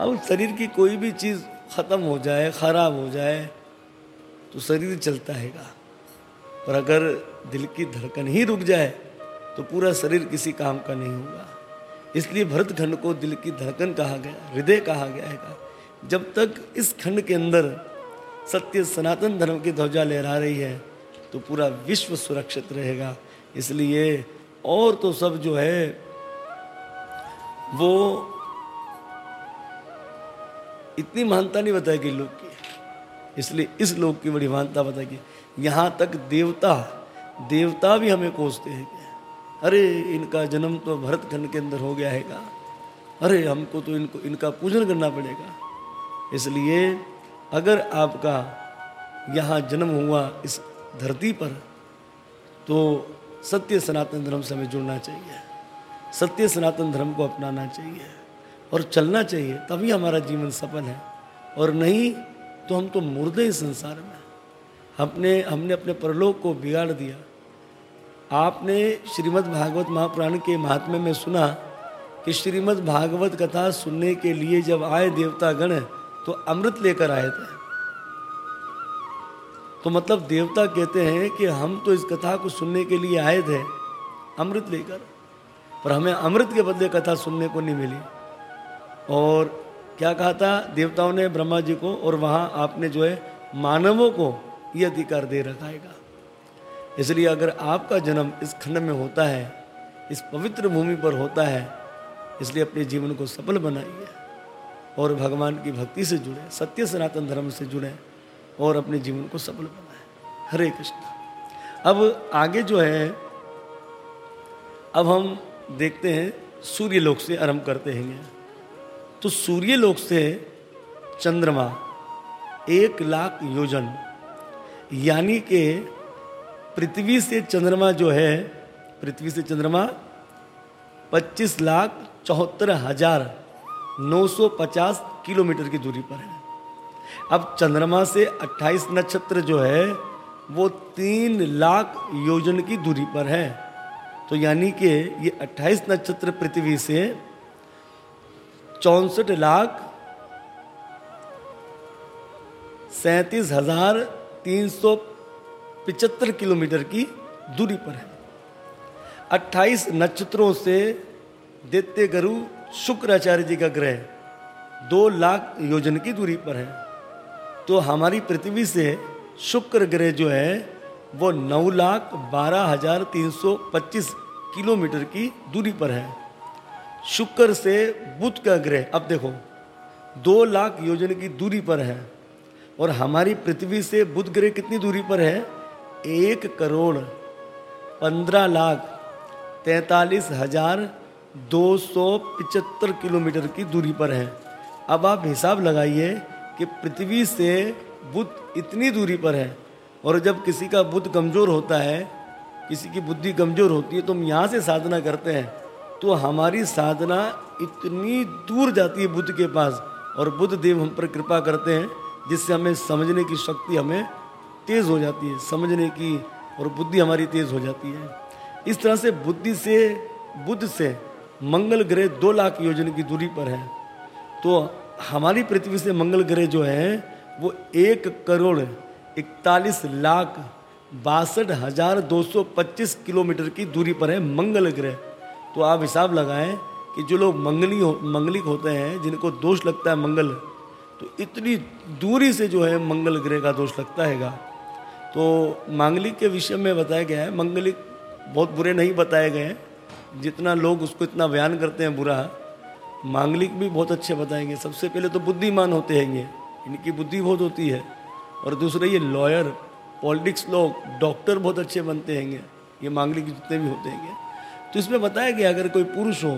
अब शरीर की कोई भी चीज़ ख़त्म हो जाए, ख़राब हो जाए तो शरीर चलता हैगा। पर अगर दिल की धड़कन ही रुक जाए तो पूरा शरीर किसी काम का नहीं होगा। इसलिए भरत खंड को दिल की धड़कन कहा गया, हृदय कहा गया है जब तक इस खंड के अंदर सत्य सनातन धर्म की ध्वजा लहरा रही है तो पूरा विश्व सुरक्षित रहेगा। इसलिए और तो सब जो है, वो इतनी महानता नहीं बताएगी लोग की। इसलिए इस लोग की बड़ी महानता बताएगी यहाँ तक देवता देवता भी हमें कोसते हैं अरे, इनका जन्म तो भरत खंड के अंदर हो गया है अरे, हमको तो इनको, इनका पूजन करना पड़ेगा। इसलिए अगर आपका यहाँ जन्म हुआ इस धरती पर तो सत्य सनातन धर्म से हमें जुड़ना चाहिए। सत्य सनातन धर्म को अपनाना चाहिए और चलना चाहिए, तभी हमारा जीवन सफल है। और नहीं तो हम तो मुर्दे इस संसार में अपने हमने अपने परलोक को बिगाड़ दिया। आपने श्रीमद् भागवत महापुराण के महात्म्य में सुना कि श्रीमद् भागवत कथा सुनने के लिए जब आए देवता गण तो अमृत लेकर आए थे। तो मतलब देवता कहते हैं कि हम तो इस कथा को सुनने के लिए आए थे, अमृत लेकर। पर हमें अमृत के बदले कथा सुनने को नहीं मिली। और क्या कहा था? देवताओं ने ब्रह्मा जी को और वहाँ आपने जो है मानवों को ये अधिकार दे रखा है इसलिए अगर आपका जन्म इस खंड में होता है, इस पवित्र भूमि पर होता है, इसलिए अपने जीवन को सफल बनाइए और भगवान की भक्ति से जुड़े, सत्य सनातन धर्म से जुड़े और अपने जीवन को सफल बनाए। हरे कृष्ण। अब आगे जो है, अब हम देखते हैं सूर्य लोक से आरंभ करते हैं। तो सूर्य लोक से चंद्रमा एक लाख योजन, यानी कि पृथ्वी से चंद्रमा जो है, पृथ्वी से चंद्रमा पच्चीस लाख चौहत्तर हज़ार नौ सौ पचास किलोमीटर की दूरी पर है। अब चंद्रमा से 28 नक्षत्र जो है, वो तीन लाख योजन की दूरी पर है। तो यानी कि ये 28 नक्षत्र पृथ्वी से चौसठ लाख सैतीस हज़ार तीन सौ पिचहत्तर किलोमीटर की दूरी पर है। 28 नक्षत्रों से दैत्य गुरु शुक्राचार्य जी का ग्रह दो लाख योजन की दूरी पर है। तो हमारी पृथ्वी से शुक्र ग्रह जो है, वो नौ लाख बारह हज़ार तीन सौ पच्चीस किलोमीटर की दूरी पर है। शुक्र से बुध का ग्रह। अब देखो, दो लाख योजन की दूरी पर है और हमारी पृथ्वी से बुध ग्रह कितनी दूरी पर है? एक करोड़ पंद्रह लाख तैतालीस हज़ार दो सौ पिचहत्तर किलोमीटर की दूरी पर है। अब आप हिसाब लगाइए कि पृथ्वी से बुध इतनी दूरी पर है और जब किसी का बुद्ध कमज़ोर होता है, किसी की बुद्धि कमज़ोर होती है तो हम यहाँ से साधना करते हैं। तो हमारी साधना इतनी दूर जाती है बुद्ध के पास और बुद्ध देव हम पर कृपा करते हैं, जिससे हमें समझने की शक्ति हमें तेज़ हो जाती है, समझने की और बुद्धि हमारी तेज़ हो जाती है। इस तरह से बुद्धि से, बुद्ध से मंगल ग्रह दो लाख योजन की दूरी पर है। तो हमारी पृथ्वी से मंगल ग्रह जो है, वो एक करोड़ इकतालीस लाख बासठ हज़ार दो सौ पच्चीस किलोमीटर की दूरी पर है मंगल ग्रह। तो आप हिसाब लगाएँ कि जो लोग मंगली हो, मंगलिक होते हैं, जिनको दोष लगता है मंगल तो इतनी दूरी से जो है मंगल ग्रह का दोष लगता हैगा। तो मांगलिक के विषय में बताया गया है, मंगलिक बहुत बुरे नहीं बताए गए हैं। जितना लोग उसको इतना बयान करते हैं बुरा, मांगलिक भी बहुत अच्छे बताएँगे। सबसे पहले तो बुद्धिमान होते हैं ये इनकी बुद्धि बहुत होती है। और दूसरे ये लॉयर, पॉलिटिक्स लोग, डॉक्टर बहुत अच्छे बनते हैं ये मांगलिक जितने भी होते हैं तो इसमें बताया गया, अगर कोई पुरुष हो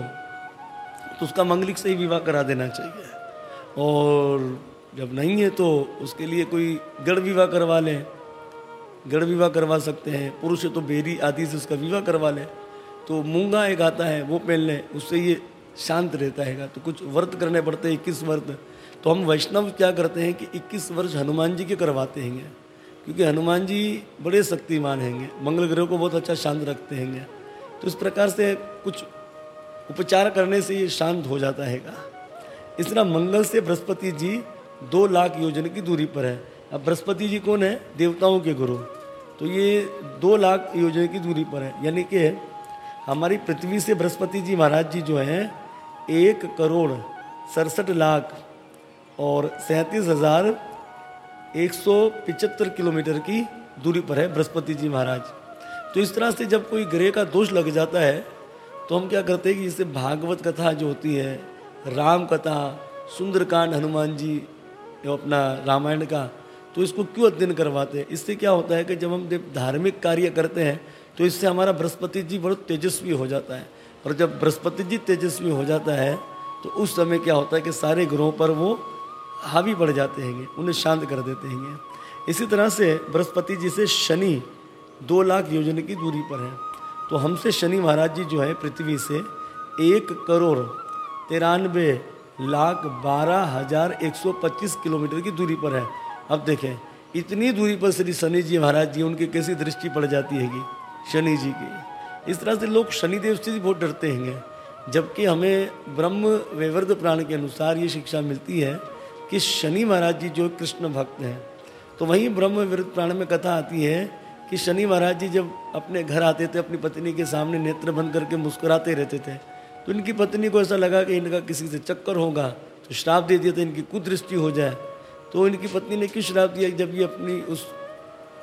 तो उसका मंगलिक से ही विवाह करा देना चाहिए। और जब नहीं है तो उसके लिए कोई गढ़ विवाह करवा लें। गढ़ विवाह करवा सकते हैं। पुरुष है तो बेरी आदि से उसका विवाह करवा लें। तो मूँगा एक आता है, वो पहन लें। उससे ये शांत रहता है तो कुछ व्रत करने पड़ते हैं, इक्कीस व्रत। तो हम वैष्णव क्या करते हैं कि 21 वर्ष हनुमान जी के करवाते हैं क्योंकि हनुमान जी बड़े शक्तिमान हैंगे। मंगल ग्रह को बहुत अच्छा शांत रखते हैं तो इस प्रकार से कुछ उपचार करने से ये शांत हो जाता है इस तरह मंगल से बृहस्पति जी दो लाख योजन की दूरी पर है। अब बृहस्पति जी कौन है? देवताओं के गुरु। तो ये दो लाख योजन की दूरी पर है। यानी कि हमारी पृथ्वी से बृहस्पति जी महाराज जी जो हैं, एक करोड़ सड़सठ लाख और सैंतीस हज़ार एक सौ पिचहत्तर किलोमीटर की दूरी पर है बृहस्पति जी महाराज। तो इस तरह से जब कोई ग्रह का दोष लग जाता है तो हम क्या करते हैं कि जैसे भागवत कथा जो होती है, राम कथा, सुंदरकांड हनुमान जी अपना रामायण का तो इसको क्यों अध्ययन करवाते हैं? इससे क्या होता है कि जब हम जब धार्मिक कार्य करते हैं तो इससे हमारा बृहस्पति जी बहुत तेजस्वी हो जाता है। और जब बृहस्पति जी तेजस्वी हो जाता है तो उस समय क्या होता है कि सारे ग्रहों पर वो हावी बढ़ जाते हैं उन्हें शांत कर देते हैं इसी तरह से बृहस्पति जी से शनि दो लाख योजन की दूरी पर है। तो हमसे शनि महाराज जी जो है पृथ्वी से एक करोड़ तिरानवे लाख बारह हज़ार एक सौ पच्चीस किलोमीटर की दूरी पर है। अब देखें, इतनी दूरी पर श्री शनि जी महाराज जी, उनकी कैसी दृष्टि पड़ जाती है शनि जी की? इस तरह से लोग शनिदेव से भी बहुत डरते हैं जबकि हमें ब्रह्म वैवर्ध प्राण के अनुसार ये शिक्षा मिलती है कि शनि महाराज जी जो कृष्ण भक्त हैं तो वहीं ब्रह्म विरुद्ध प्राण में कथा आती है कि शनि महाराज जी जब अपने घर आते थे, अपनी पत्नी के सामने नेत्र बंद करके मुस्कुराते रहते थे तो इनकी पत्नी को ऐसा लगा कि इनका किसी से चक्कर होगा तो श्राप दे दिया था, इनकी कुदृष्टि हो जाए। तो इनकी पत्नी ने क्यों श्राप दिया जब ये अपनी उस,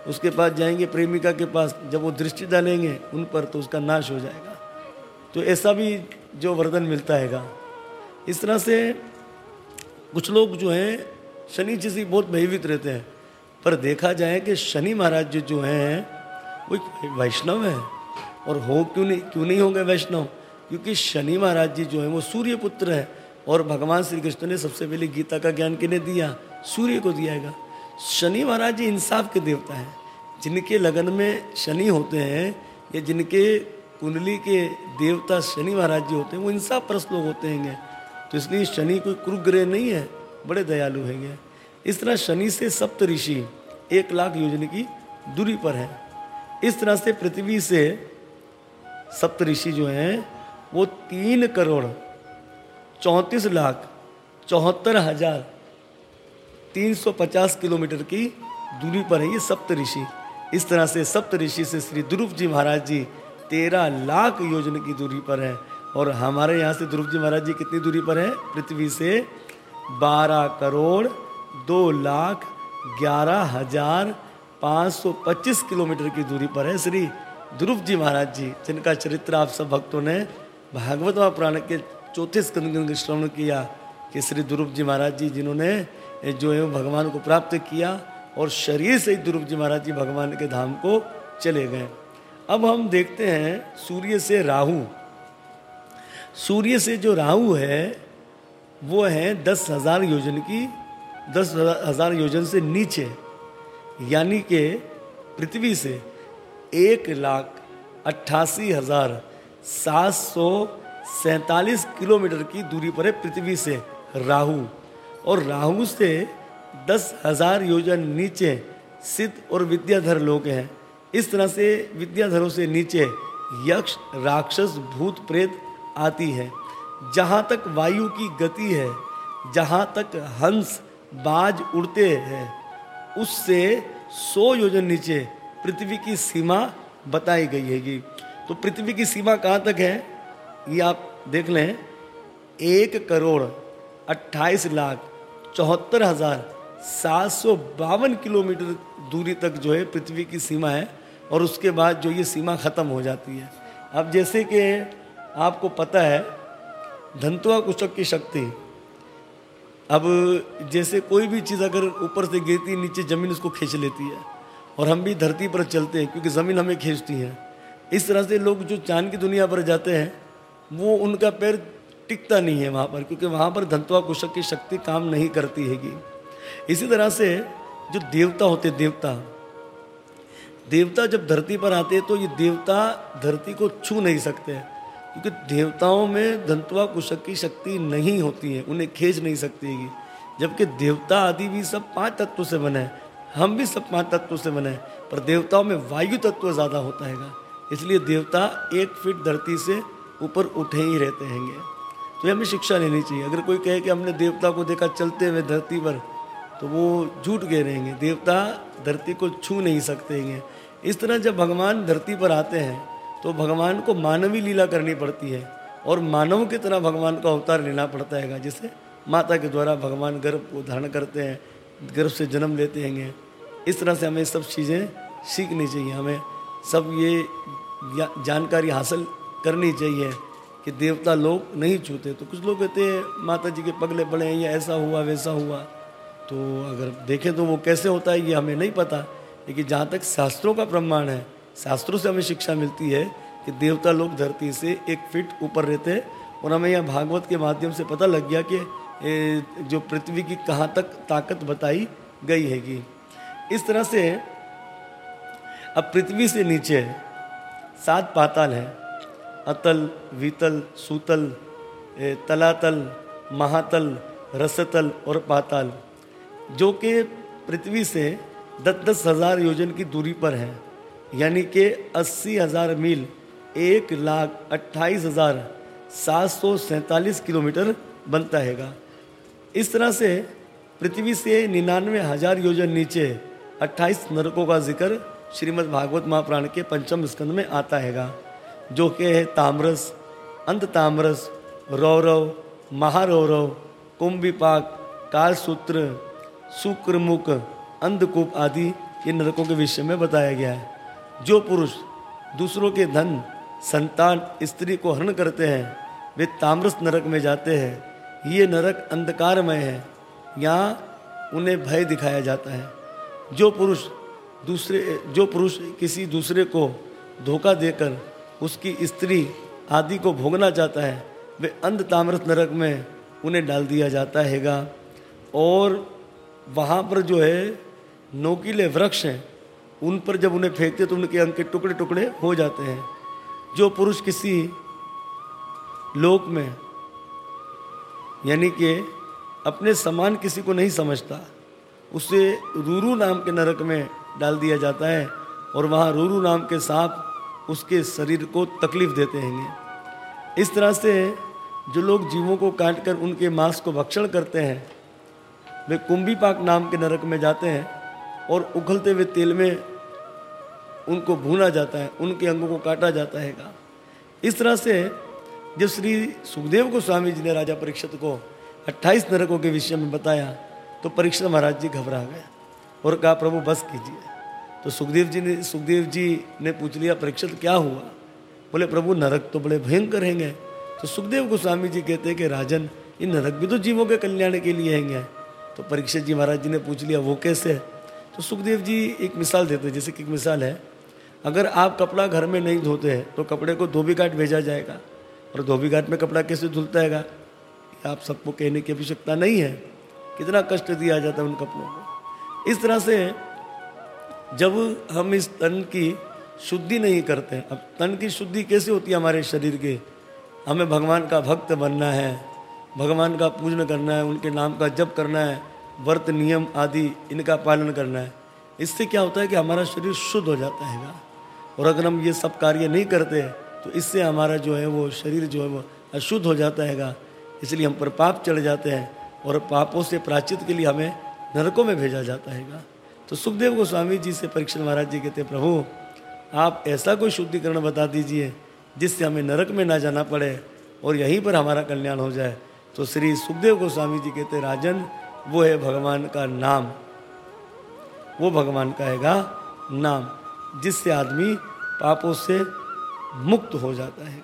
उसके पास जाएँगे, प्रेमिका के पास, जब वो दृष्टि डालेंगे उन पर तो उसका नाश हो जाएगा। तो ऐसा भी जो वरदान मिलता हैगा। इस तरह से कुछ लोग जो हैं, शनि जी से बहुत भयभीत रहते हैं। पर देखा जाए कि शनि महाराज जो हैं, वो वैष्णव हैं। और हो क्यों नहीं क्यों नहीं होंगे वैष्णव? क्योंकि शनि महाराज जी जो हैं, वो सूर्य पुत्र है। और भगवान श्री कृष्ण ने सबसे पहले गीता का ज्ञान किन्हें दिया? सूर्य को दियाएगा शनि महाराज जी इंसाफ के देवता हैं। जिनके लगन में शनि होते हैं, या जिनके कुंडली के देवता शनि महाराज जी होते हैं, वो इंसाफ परस्त लोग होते हैं। तो इसलिए शनि कोई कुरुग्रह नहीं है, बड़े दयालु हैं इस तरह शनि से सप्त ऋषि एक लाख योजन की दूरी पर है। इस तरह से पृथ्वी से सप्त ऋषि जो हैं, वो तीन करोड़ चौंतीस लाख चौहत्तर हज़ार तीन सौ पचास किलोमीटर की दूरी पर है ये सप्त ऋषि। इस तरह से सप्त ऋषि से श्री ध्रुव जी महाराज जी तेरह लाख योजन की दूरी पर है। और हमारे यहाँ से ध्रुव जी महाराज जी कितनी दूरी पर है? पृथ्वी से बारह करोड़ दो लाख ग्यारह हज़ार पाँच सौ पच्चीस किलोमीटर की दूरी पर है। श्री ध्रुव जी महाराज जी, जिनका चरित्र आप सब भक्तों ने भागवत व पुराण के चौथे स्कंद श्रवण किया, कि श्री ध्रुव जी महाराज जी, जिन्होंने जो है भगवान को प्राप्त किया और शरीर से ही ध्रुव जी महाराज जी भगवान के धाम को चले गए। अब हम देखते हैं सूर्य से राहु। सूर्य से जो राहु है, वो है दस हज़ार योजन की दस हज़ार योजन से नीचे, यानी कि पृथ्वी से एक लाख अट्ठासी हज़ार सात सौ सैतालीस किलोमीटर की दूरी पर है पृथ्वी से राहु। और राहु से दस हज़ार योजन नीचे सिद्ध और विद्याधर लोग हैं। इस तरह से विद्याधरों से नीचे यक्ष, राक्षस, भूत प्रेत आती है। जहाँ तक वायु की गति है, जहाँ तक हंस बाज उड़ते हैं। उससे सौ योजन नीचे, पृथ्वी की सीमा बताई गई हैगी। तो पृथ्वी की सीमा कहाँ तक है? ये आप देख लें। एक करोड़ अट्ठाईस लाख चौहत्तर हज़ार सात सौ बावन किलोमीटर दूरी तक जो है पृथ्वी की सीमा है और उसके बाद जो ये सीमा ख़त्म हो जाती है। अब जैसे कि आपको पता है धंतुआ कुशक की शक्ति अब जैसे कोई भी चीज़ अगर ऊपर से गिरती, नीचे ज़मीन उसको खींच लेती है, और हम भी धरती पर चलते हैं, क्योंकि ज़मीन हमें खींचती है। इस तरह से लोग जो चाँद की दुनिया पर जाते हैं, वो उनका पैर टिकता नहीं है वहाँ पर, क्योंकि वहाँ पर धंतुआ कुशक की शक्ति काम नहीं करती हैगी। इसी तरह से जो देवता होते देवता देवता जब धरती पर आते हैं तो ये देवता धरती को छू नहीं सकते हैं। क्योंकि देवताओं में दंतवा कुशक की शक्ति नहीं होती है, उन्हें खींच नहीं सकती है। जबकि देवता आदि भी सब पाँच तत्व से बने हैं। हम भी सब पाँच तत्व से बने हैं, पर देवताओं में वायु तत्व ज़्यादा होता है इसलिए देवता एक फीट धरती से ऊपर उठे ही रहते हैंगे। तो हमें शिक्षा लेनी चाहिए। अगर कोई कहे कि हमने देवता को देखा चलते हुए धरती पर तो वो झूठ गए रहेंगे देवता धरती को छू नहीं सकते हैं इस तरह जब भगवान धरती पर आते हैं तो भगवान को मानवीय लीला करनी पड़ती है और मानव की तरह भगवान का अवतार लेना पड़ता है जिससे माता के द्वारा भगवान गर्भ को धारण करते हैं, गर्भ से जन्म लेते हैं इस तरह से हमें सब चीज़ें सीखनी चाहिए, हमें सब ये जानकारी हासिल करनी चाहिए कि देवता लोग नहीं छूते। तो कुछ लोग कहते हैं माता जी के पगले पड़े हैं, या ऐसा हुआ, वैसा हुआ। तो अगर देखें तो वो कैसे होता है, ये हमें नहीं पता, लेकिन जहाँ तक शास्त्रों का प्रमाण है शास्त्रों से हमें शिक्षा मिलती है कि देवता लोग धरती से एक फीट ऊपर रहते हैं। और हमें यह भागवत के माध्यम से पता लग गया कि जो पृथ्वी की कहाँ तक ताकत बताई गई हैगी। इस तरह से अब पृथ्वी से नीचे सात पाताल हैं। अतल, वितल, सूतल तलातल, महातल, रसतल और पाताल, जो कि पृथ्वी से दस दस हज़ार योजन की दूरी पर हैं। यानी कि अस्सी हज़ार मील, एक लाख अट्ठाईस हज़ार सात सौ सैंतालीस किलोमीटर बनता हैगा। इस तरह से पृथ्वी से निन्यानवे हज़ार योजन नीचे अट्ठाईस नरकों का ज़िक्र श्रीमद् भागवत महाप्राण के पंचम स्कंद में आता हैगा, जो कि है ताम्रस, अंत ताम्रस, रौरव, महारौरव कुंभिपाक कालसूत्र, शुक्रमुख, अंधकूप आदि इन नरकों के विषय में बताया गया है। जो पुरुष दूसरों के धन, संतान, स्त्री को हरण करते हैं, वे ताम्रस नरक में जाते हैं। ये नरक अंधकारमय है। यहाँ उन्हें भय दिखाया जाता है। जो पुरुष दूसरे, जो पुरुष किसी दूसरे को धोखा देकर उसकी स्त्री आदि को भोगना चाहता है, वे अंध ताम्रस नरक में उन्हें डाल दिया जाता हैगा। और वहाँ पर जो है नोकीले वृक्ष हैं उन पर जब उन्हें फेंकते तो उनके अंग के टुकड़े टुकड़े हो जाते हैं। जो पुरुष किसी लोक में, यानी कि अपने समान किसी को नहीं समझता, उसे रूरू नाम के नरक में डाल दिया जाता है और वहाँ रूरू नाम के सांप उसके शरीर को तकलीफ़ देते हैं इस तरह से जो लोग जीवों को काट कर उनके मांस को भक्षण करते हैं, वे कुंभी पाक नाम के नरक में जाते हैं और उखलते हुए तेल में उनको भूना जाता है, उनके अंगों को काटा जाता है इस तरह से जब श्री सुखदेव गोस्वामी जी ने राजा परीक्षित को 28 नरकों के विषय में बताया तो परीक्षित महाराज जी घबरा गए और कहा, प्रभु, बस कीजिए। तो सुखदेव जी ने, सुखदेव जी ने पूछ लिया, परीक्षित, क्या हुआ? बोले, प्रभु, नरक तो बड़े भयंकर हैंगे। तो सुखदेव गोस्वामी जी कहते हैं कि, राजन, ये नरक भी तो जीवों के कल्याण के लिए हैंगे। तो परीक्षित जी महाराज जी ने पूछ लिया, वो कैसे? तो सुखदेव जी एक मिसाल देते जैसे कि एक मिसाल है अगर आप कपड़ा घर में नहीं धोते हैं तो कपड़े को धोबी घाट भेजा जाएगा। और धोबी घाट में कपड़ा कैसे धुलता है आप सबको कहने की आवश्यकता नहीं है। कितना कष्ट दिया जाता है उन कपड़ों को। इस तरह से जब हम इस तन की शुद्धि नहीं करते अब तन की शुद्धि कैसे होती है हमारे शरीर के? हमें भगवान का भक्त बनना है, भगवान का पूजन करना है, उनके नाम का जप करना है, व्रत, नियम आदि इनका पालन करना है। इससे क्या होता है कि हमारा शरीर शुद्ध हो जाता है और अगर हम ये सब कार्य नहीं करते तो इससे हमारा जो है वो शरीर जो है वो अशुद्ध हो जाता है इसलिए हम पर पाप चढ़ जाते हैं और पापों से प्राचित के लिए हमें नरकों में भेजा जाता है तो सुखदेव गोस्वामी जी से परीक्षण महाराज जी कहते प्रभु, आप ऐसा कोई शुद्धिकरण बता दीजिए जिससे हमें नरक में ना जाना पड़े और यहीं पर हमारा कल्याण हो जाए। तो श्री सुखदेव गोस्वामी जी कहते राजन, वो है भगवान का नाम। वो भगवान का हैगा नाम। जिससे आदमी पापों से मुक्त हो जाता है।